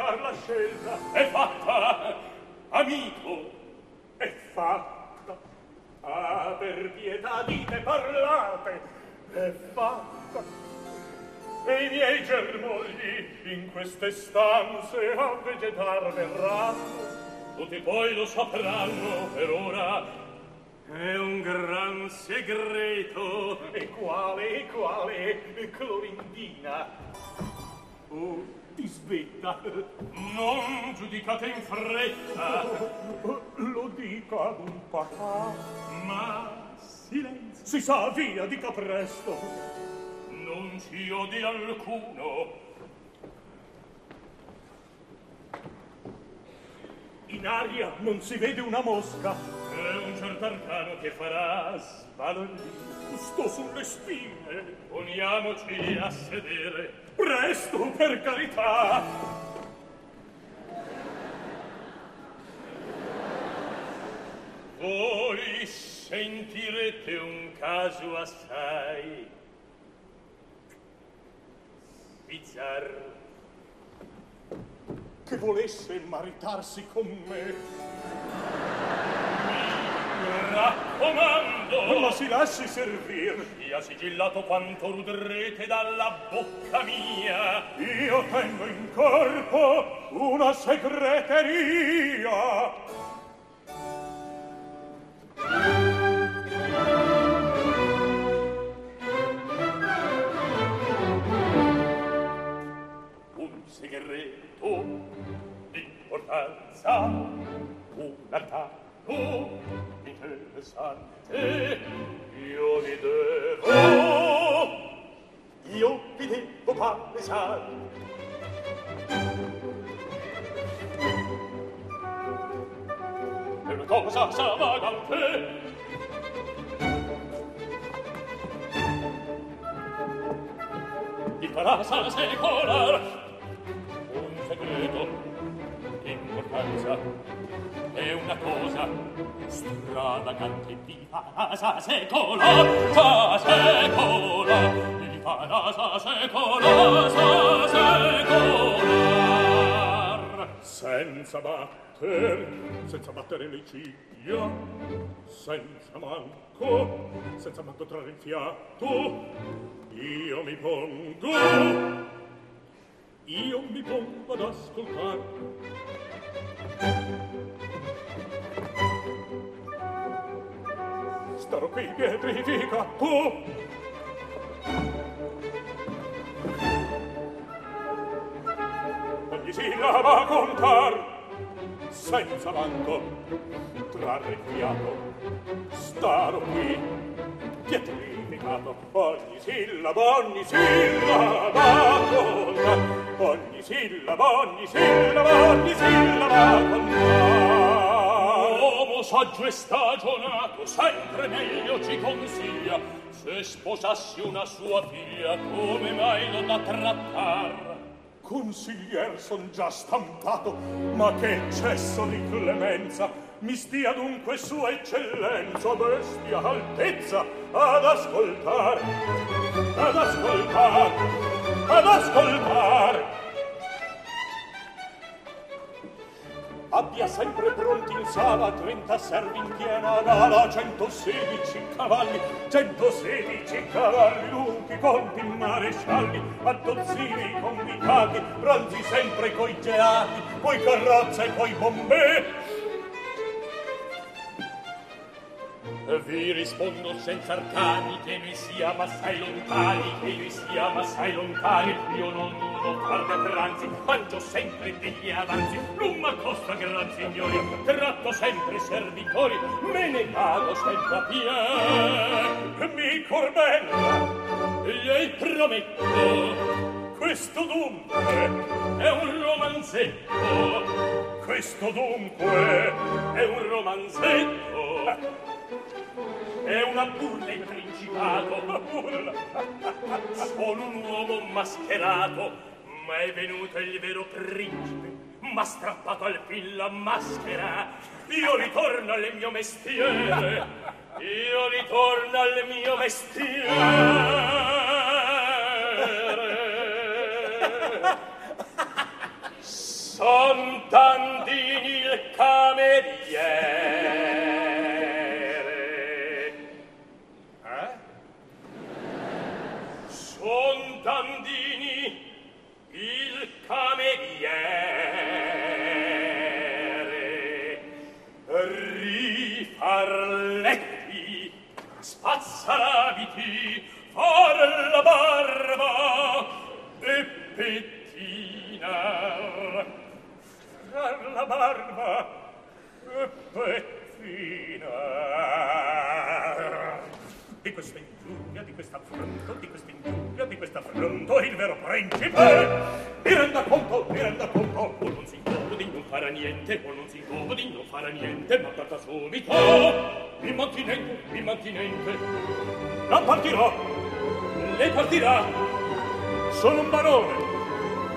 sollecitar la scelta. È fatta amico. È fatta. Ah per pietà dite parlate. È fatta. E i miei germogli in queste stanze a vegetar verranno. Tutti poi lo sapranno per ora è un gran segreto. E quale e quale? Clorindina. Oh ti svetta. Non giudicate in fretta. Lo dico ad un papà. Ma silenzio. Si sa, via, dica presto. Non ci odi alcuno. In aria non si vede una mosca. È un certo arcano che farà sbalordire. Sto sulle spine. Poniamoci a sedere. Presto, per carità! Voi sentirete un caso assai bizzarro che volesse maritarsi con me raccomando ma si lasci servir. Sia sigillato quanto rudrete dalla bocca mia. Io tengo in corpo una segreteria. pesante io vi devo. Io vi devo palesar è una cosa stravagante di farà sa secolar vagante viva sa secolo sa secolo viva sa secolo sa secolo senza batter senza battere le ciglia senza manco senza manco trarre il fiato io mi pongo io mi pongo ad ascoltar. starò qui pietrifica. Tu ogni sillaba contar senza manco trarre fiato. Starò qui pietrificato. Ogni sillaba ogni sillaba contar. Ogni sillaba ogni sillaba ogni sillaba contar saggio e stagionato sempre meglio ci consiglia se sposassi una sua figlia come mai non da trattar? Consiglier son già stampato ma che eccesso di clemenza! Mi stia dunque sua eccellenza bestia altezza ad ascoltar ad ascoltar ad ascoltar! abbia sempre pronti in sala 30 servi in piena gala 116 cavalli 116 cavalli lupi conti marescialli addozzini convitati pranzi sempre coi geati poi carrozze e poi bombe vi rispondo senza arcani che noi siamo assai lontani che noi siamo assai lontani. Io non uso far pranzi mangio sempre degli avanzi. Non m'accosta gran signori tratto sempre servitori me ne pago sempre pia pie mi corbella gli prometto questo dunque è un romanzetto. Questo dunque è un romanzetto è una burla in principato. Burla sono un uomo mascherato ma è venuto il vero principe. M'ha strappato al fin la maschera. Io ritorno al mio mestiere. Io ritorno al mio mestiere. Son tandini il cameriere. Ciondandini, il cameriere, rifarletti, spazzarabiti, far la barba e pettinar. Far la barba e pettinar. Di questa ingiuria, di questa affronto, di questa dubbio di questa affronto il vero principe. Mi renda conto mi renda conto o non si incomodo di non farà niente o non si incomodo di non farà niente ma parta subito. Immantinente immantinente non partirò lei partirà. Sono un barone.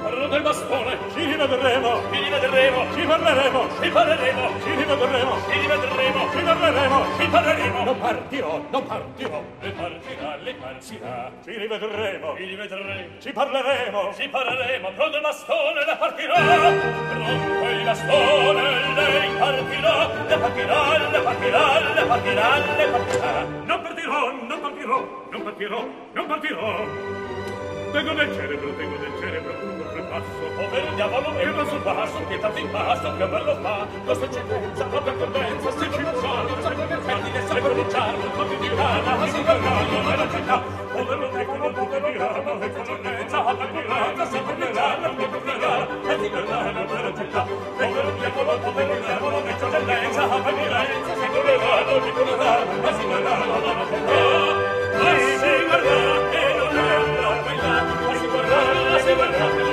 Parlo del bastone! Ci rivedremo! Ci rivedremo! Ci parleremo! Ci parleremo! Ci rivedremo! Ci rivedremo! Ci parleremo! Ci parleremo! Non partirò! Non partirò! Le partirà! Le partirà! Ci rivedremo! Ci rivedremo! Ci parleremo! Ci parleremo! Pronto il bastone! Le partirà! Pronto il bastone! Lei partirà! Le partirà! Le partirà! Le partirà! Le partirà! Non partirò! Non partirò! Non partirò! Non partirò! Tengo nel cerebro, tengo nel cerebro basso, povero diavolo, e va sul basso, che tanto in basso, che bello fa, la sua eccellenza, la percorrenza, se ci usano, sa come farli, sa pronunciarlo, ma più di rana, a singolano, nella città, povero ecco, non può di rana, e conoscenza, la curata, sa come rana, per rana, e di rana, nella città, povero diavolo, povero diavolo, e eccellenza, la percorrenza, se come rana, di si rana, a singolano, nella città, a singolano, e non è la quella, a singolano, a singolano,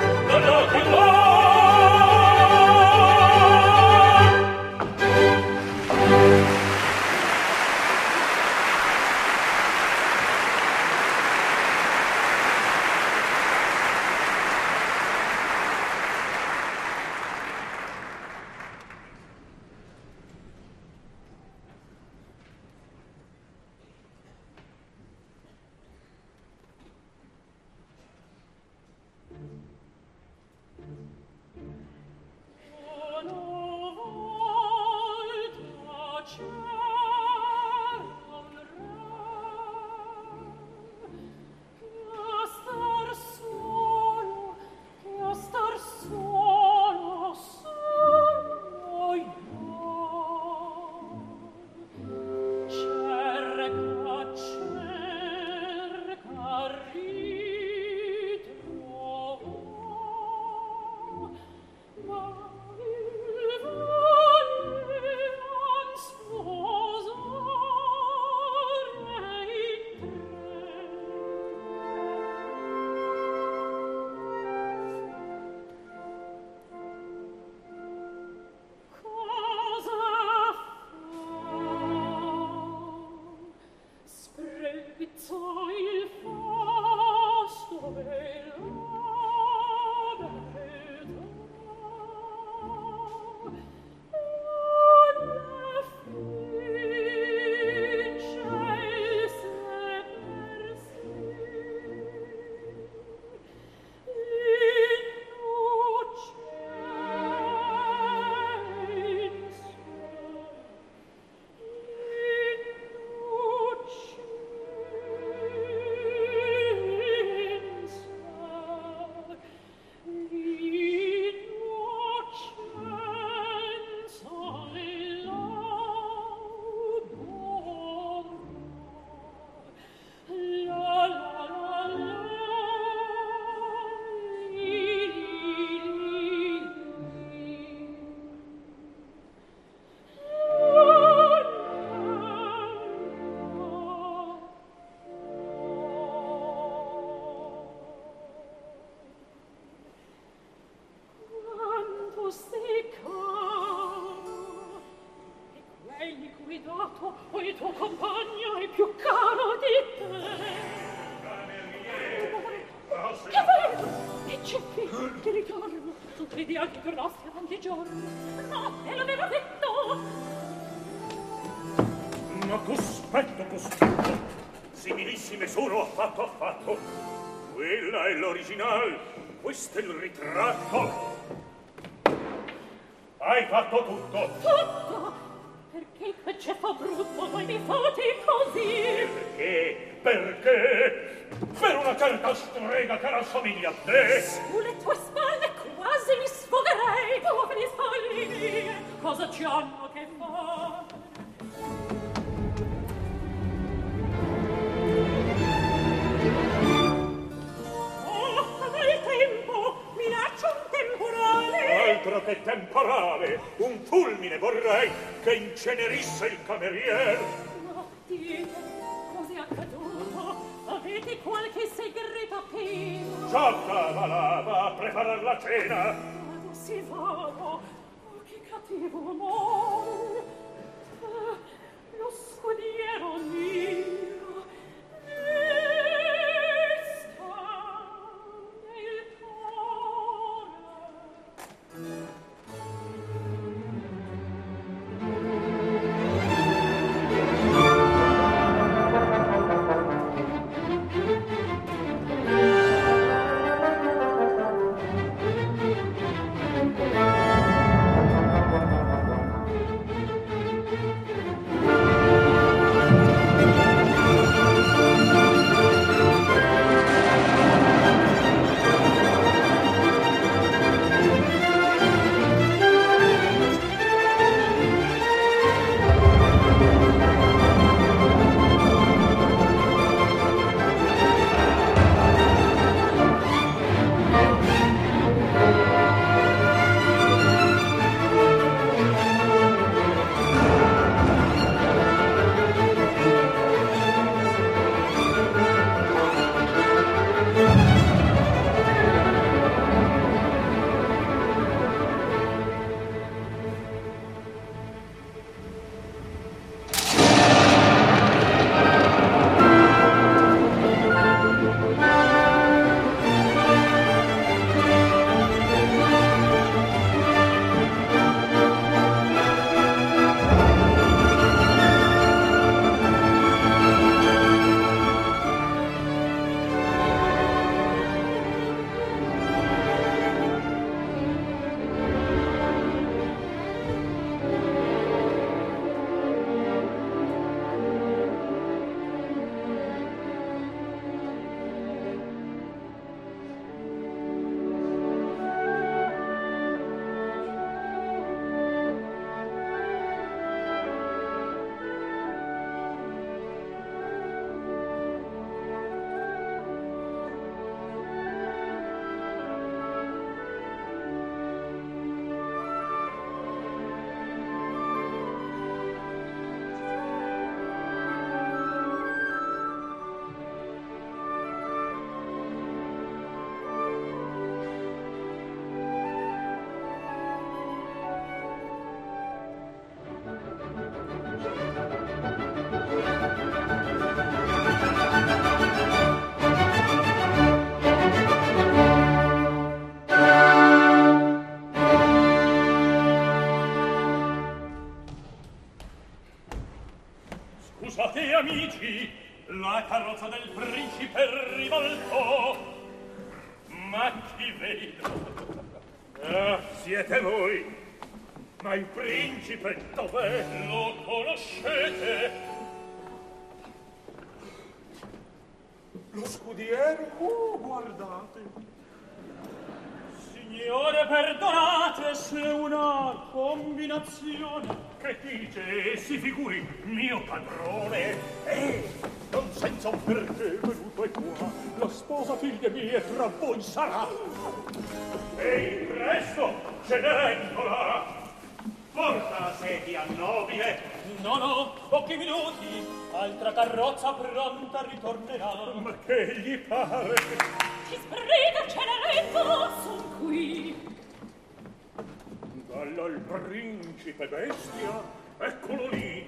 il tuo compagno è più caro di te. Che c'è qui? Che ritorno? Tu credi anche per avanti giorni? No, te l'avevo detto! Ma cospetto, cospetto! Similissime sono affatto affatto! Quella è l'original, questo è il ritratto! Hai fatto tutto! Tutto! C'è fa brutto, voi mi fate così! Perché? Perché? Per una certa strega che rassomiglia a te! che incenerisse il camerier. No, dite, cos'è accaduto? Avete qualche segreto pena? Giacca va là, va a preparar la cena. Vado, si vado. Oh, che cattivo amore. Ah, lo scudiero mio. sarà. Ehi, presto, cenerendola! Porta la sedia nobile! No, no, pochi minuti, altra carrozza pronta ritornerà. Ma che gli pare? Ti sbrida, cenerendola, son qui. Gallo al principe bestia, eccolo lì.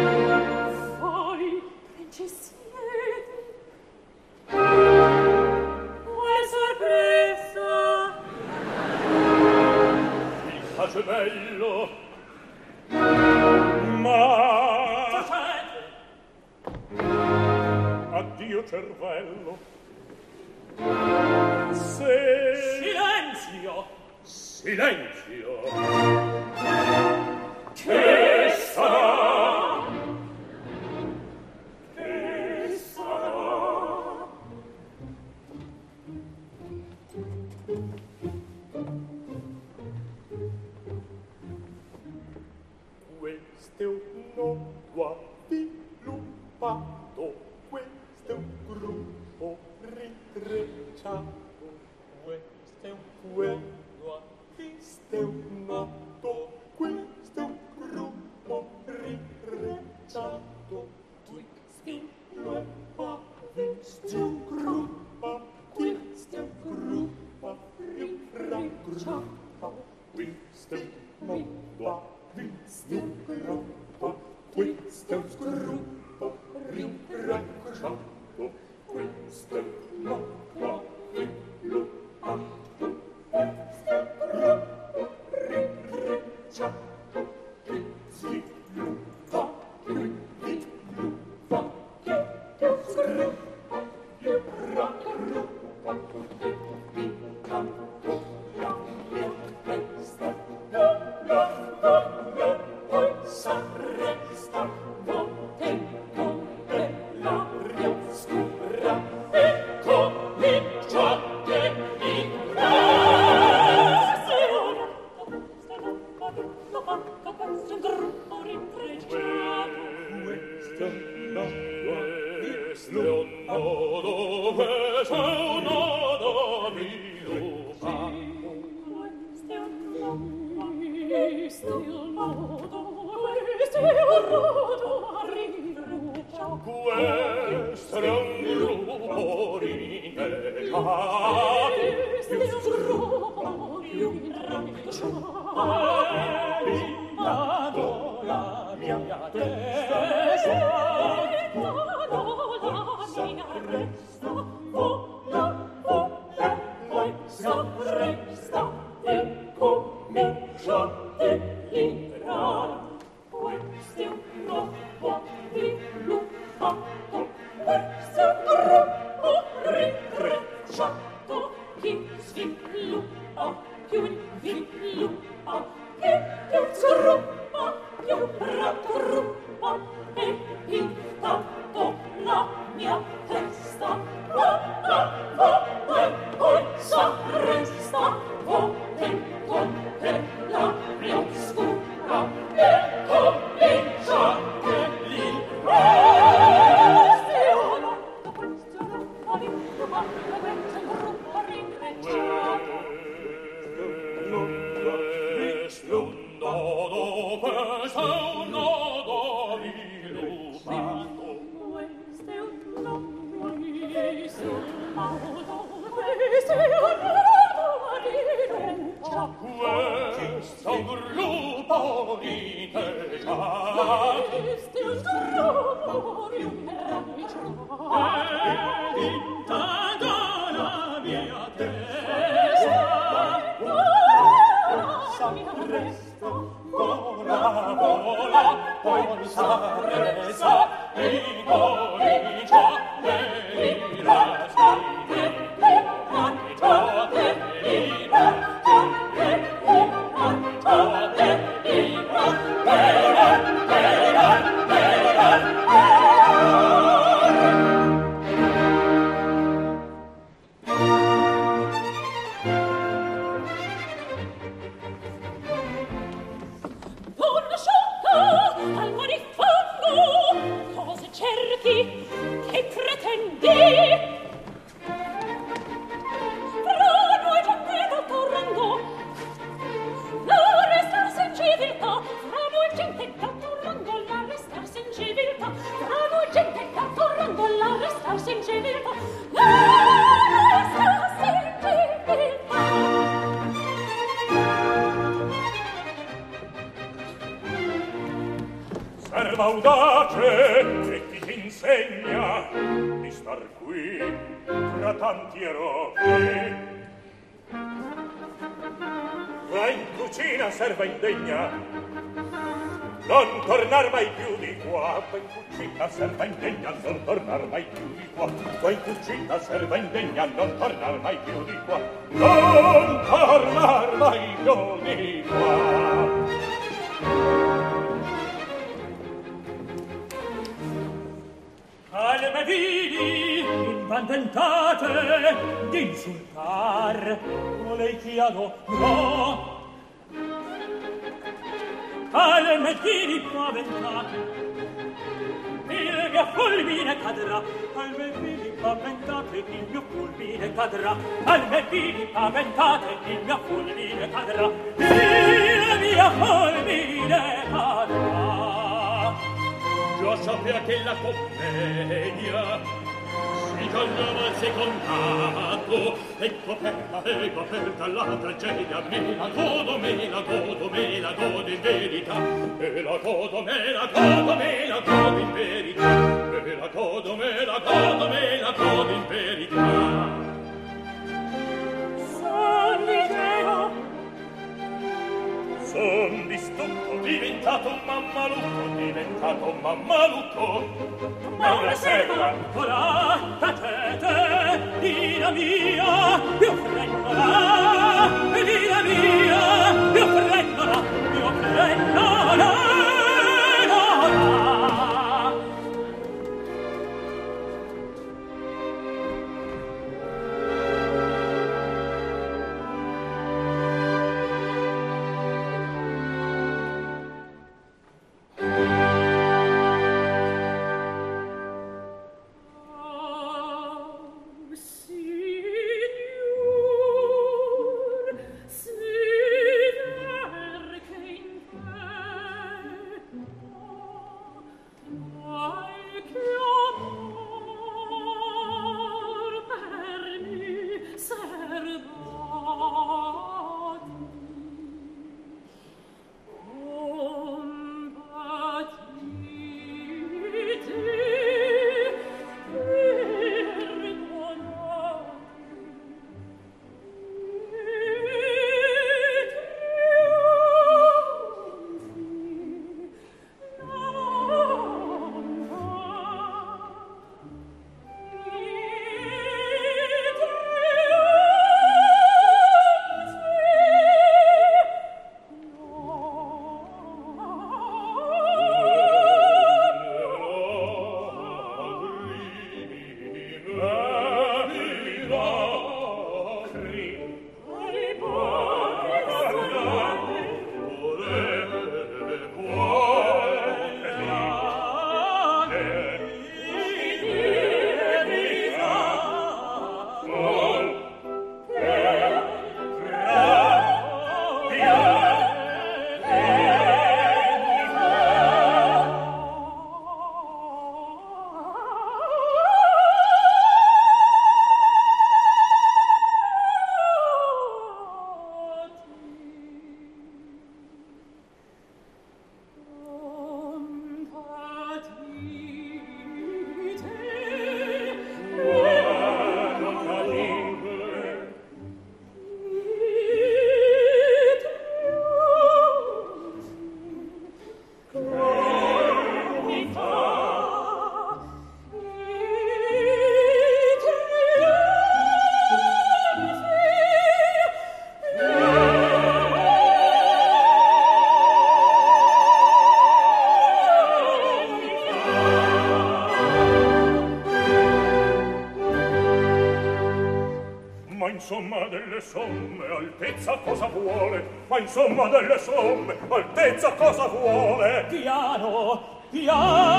piace bello. Ma addio cervello. Se silenzio! Silenzio. Che sarà? non lo avviluppato questo è un gruppo ritreciato questo è un quello questo è un non tornar mai più di qua non tornar mai più di qua. Alme vidi inventate di insultar o lei chiado no. Alme vidi paventate il mio fulmine cadrà alme vidi paventate il mio fulmine cadrà Albertini paventate il mio fulmine cadrà. Il mio fulmine cadrà. Già sapea che la commedia mi cogliamo al secondato e coperta, e coperta la tragedia me. La godo, me la godo, me la godo in verità. Me la godo, me la godo, me la godo in verità. Me la godo, me la godo, me la godo in verità. Sono il son di stucco diventato mammalucco diventato mammalucco. Ma una sera ancora da tete mia io frendola vita mia io frendola mio frendola somme altezza cosa vuole? Ma insomma delle somme altezza cosa vuole? Piano piano.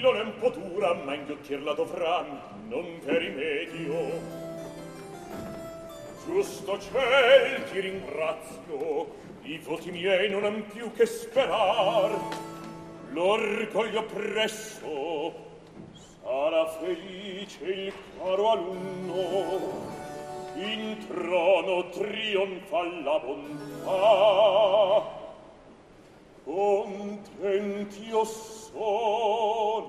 non è un po' dura, ma inghiottirla dovran, non per rimedio. Giusto ciel ti ringrazio, i voti miei non han più che sperar. L'orgoglio presso sarà felice il caro alunno, in trono trionfa la bontà. Contenti osservi, sono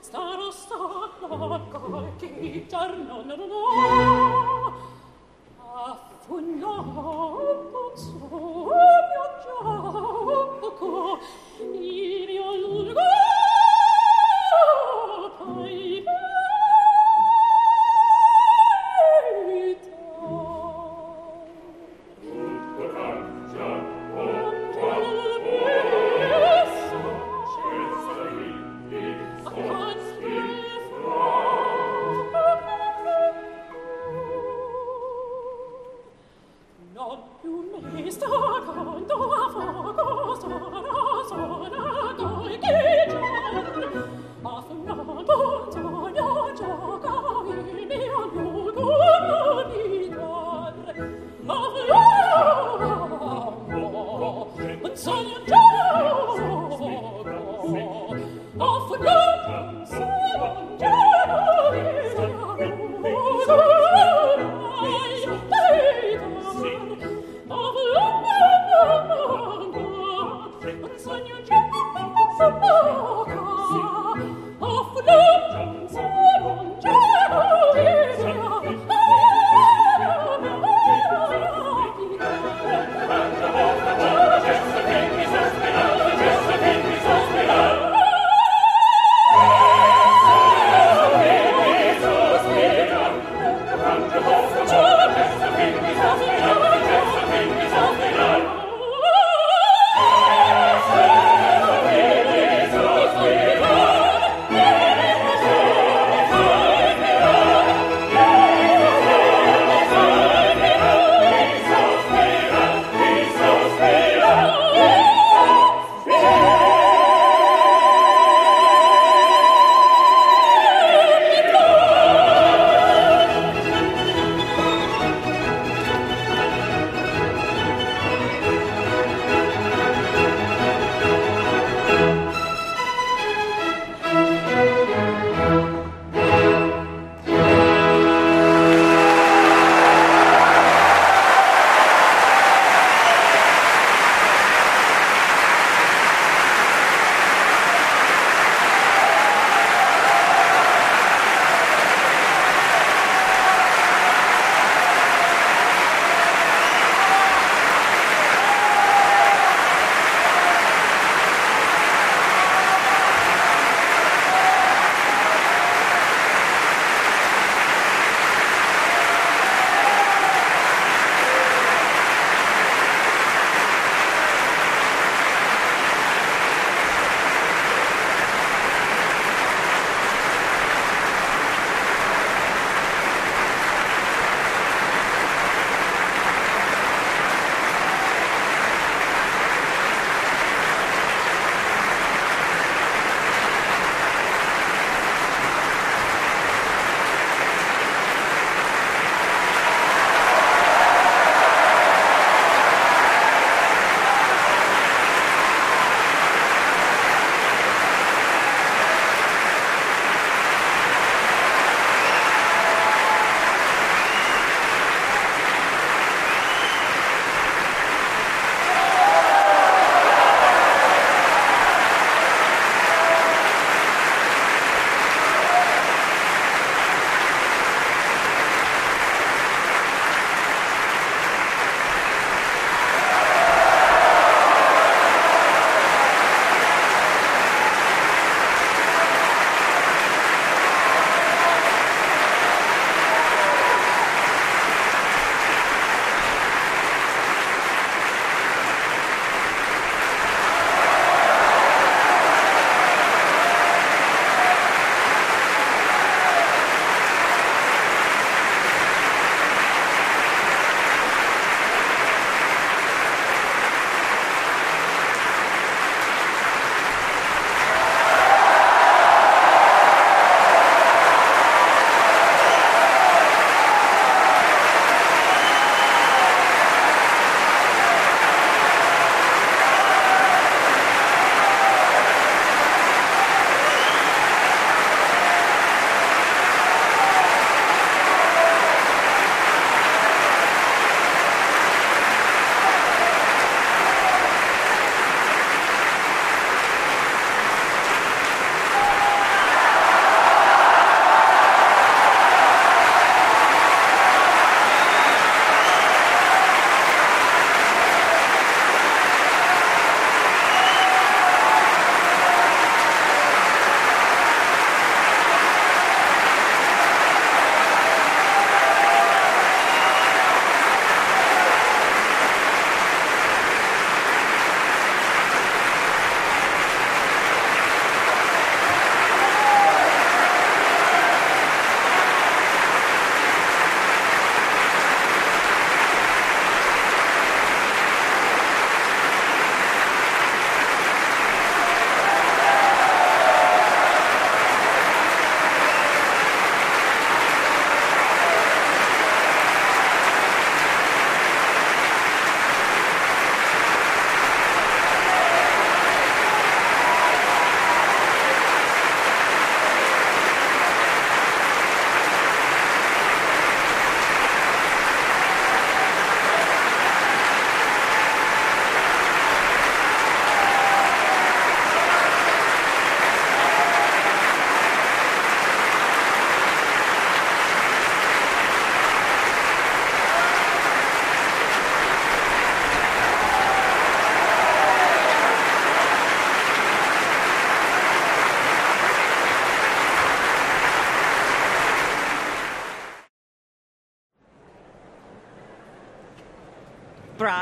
starò solo qualche giorno no no no a funno un mio gioco il mio lungo poi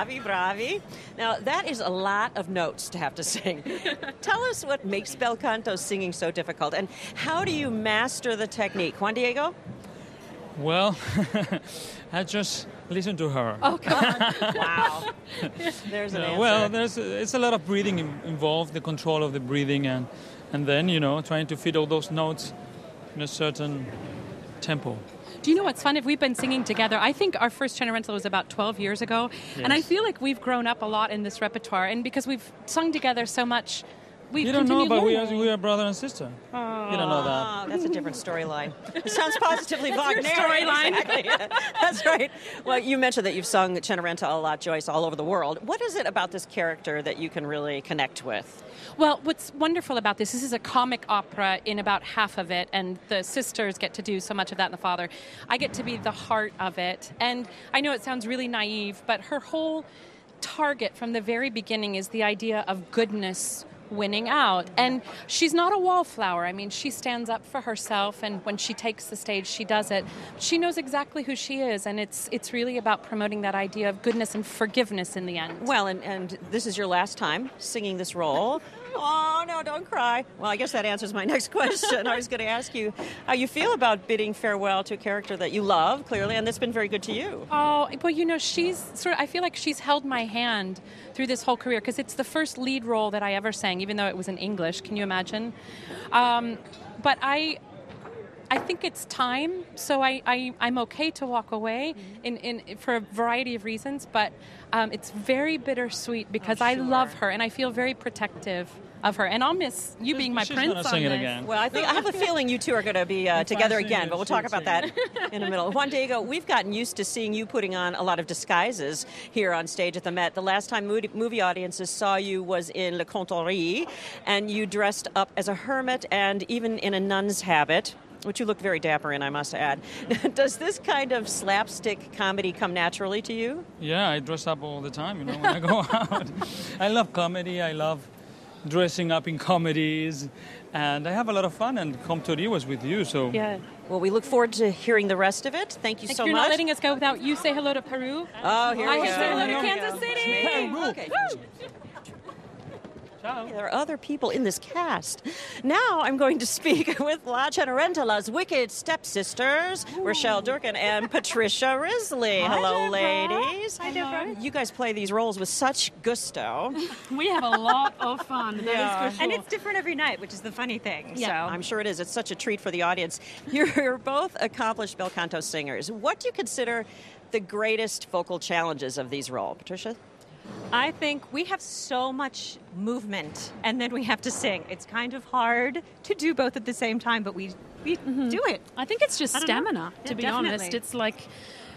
bravi, bravi. Now, that is a lot of notes to have to sing. *laughs* Tell us what makes bel canto singing so difficult and how do you master the technique? Juan Diego? Well, *laughs* I just listen to her. Oh, God. *laughs* wow. There's an answer. well, there's it's a lot of breathing involved, the control of the breathing, and and then you know trying to fit all those notes in a certain tempo. Do you know what's fun? If we've been singing together, I think our first Cenerentola was about 12 years ago. And I feel like we've grown up a lot in this repertoire. And because we've sung together so much, we've You don't know, continued but we are we are brother and sister. You don't know that. That's a different storyline. *laughs* It sounds positively Wagnerian. storyline. *laughs* Exactly. That's right. Well, you mentioned that you've sung Cenerentola a lot, Joyce, all over the world. What is it about this character that you can really connect with? Well, what's wonderful about this, this is a comic opera in about half of it, and the sisters get to do so much of that, and the father. I get to be the heart of it. And I know it sounds really naive, but her whole target from the very beginning is the idea of goodness winning out. And she's not a wallflower. I mean, she stands up for herself, and when she takes the stage, she does it. She knows exactly who she is, and it's, it's really about promoting that idea of goodness and forgiveness in the end. Well, and, and this is your last time singing this role. Oh, no, don't cry. Well, I guess that answers my *laughs* next question. I was going to ask you how you feel about bidding farewell to a character that you love, clearly, and that's been very good to you. Oh, well, you know, she's sort of, I feel like she's held my hand through this whole career because it's the first lead role that I ever sang, even though it was in English. Can you imagine? Um, but I. I think it's time, so I, I, I'm okay to walk away in, in, for a variety of reasons, but um, it's very bittersweet because I love her and I feel very protective of her. And I'll miss you being my She's prince gonna on sing it this. again. Well, I think I have a feeling you two are going to be uh, together again, but we'll she'll talk about that in a minute. Juan Diego, we've gotten used to seeing you putting on a lot of disguises here on stage at the Met. The last time movie, movie audiences saw you was in Le Contorie, and you dressed up as a hermit and even in a nun's habit. Which you look very dapper in, I must add. *laughs* Does this kind of slapstick comedy come naturally to you? Yeah, I dress up all the time, you know, when I go *laughs* out. I love comedy. I love dressing up in comedies, and I have a lot of fun. And Comtorie was with you, so Yeah. Well, we look forward to hearing the rest of it. Thank you Like so you're much. not letting us go without you say hello to Peru. oh, here I we say hello to Kansas go. City. Okay. Ciao. There are other people in this cast. Now I'm going to speak *laughs* with La Cenerentola's wicked stepsisters, Rochelle Durkin and *laughs* Patricia Risley. Hello, ladies. Hi, Deborah. You guys play these roles with such gusto. *laughs* We have a lot of fun. That is Yeah. for sure. And it's different every night, which is the funny thing. Yeah. So I'm sure it is. It's such a treat for the audience. You're both accomplished bel canto singers. What do you consider the greatest vocal challenges of these roles, Patricia? I think we have so much movement, and then we have to sing. It's kind of hard to do both at the same time, but we we mm-hmm. do it. I think it's just stamina, to be definitely. honest. It's like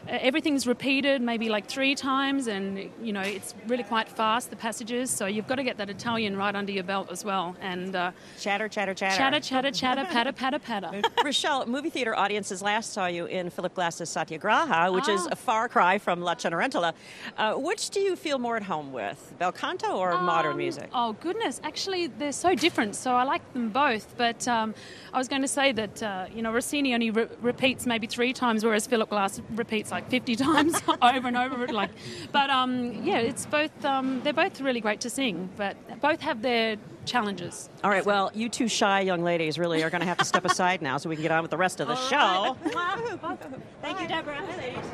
everything's repeated maybe like three times, and you know it's really quite fast the passages. So you've got to get that Italian right under your belt as well. And uh, Chatter, chatter, chatter. chatter, chatter, chatter, patter, patter, patter. *laughs* Rochelle, movie theater audiences last saw you in Philip Glass's Satyagraha, which is Ah. a far cry from La Cenerentola. Uh, which do you feel more at home with, bel canto or modern Um, music? Oh goodness, actually they're so different. So I like them both. But um, I was going to say that uh, you know Rossini only re- repeats maybe three times, whereas Philip Glass repeats like fifty *laughs* times *laughs* over and over. Like, but um, yeah, it's both. Um, they're both really great to sing, but both have their challenges. All right, well, you two shy young ladies really are going to have to step aside now so we can get on with the rest of the show. Thank you, Deborah. Hi, ladies.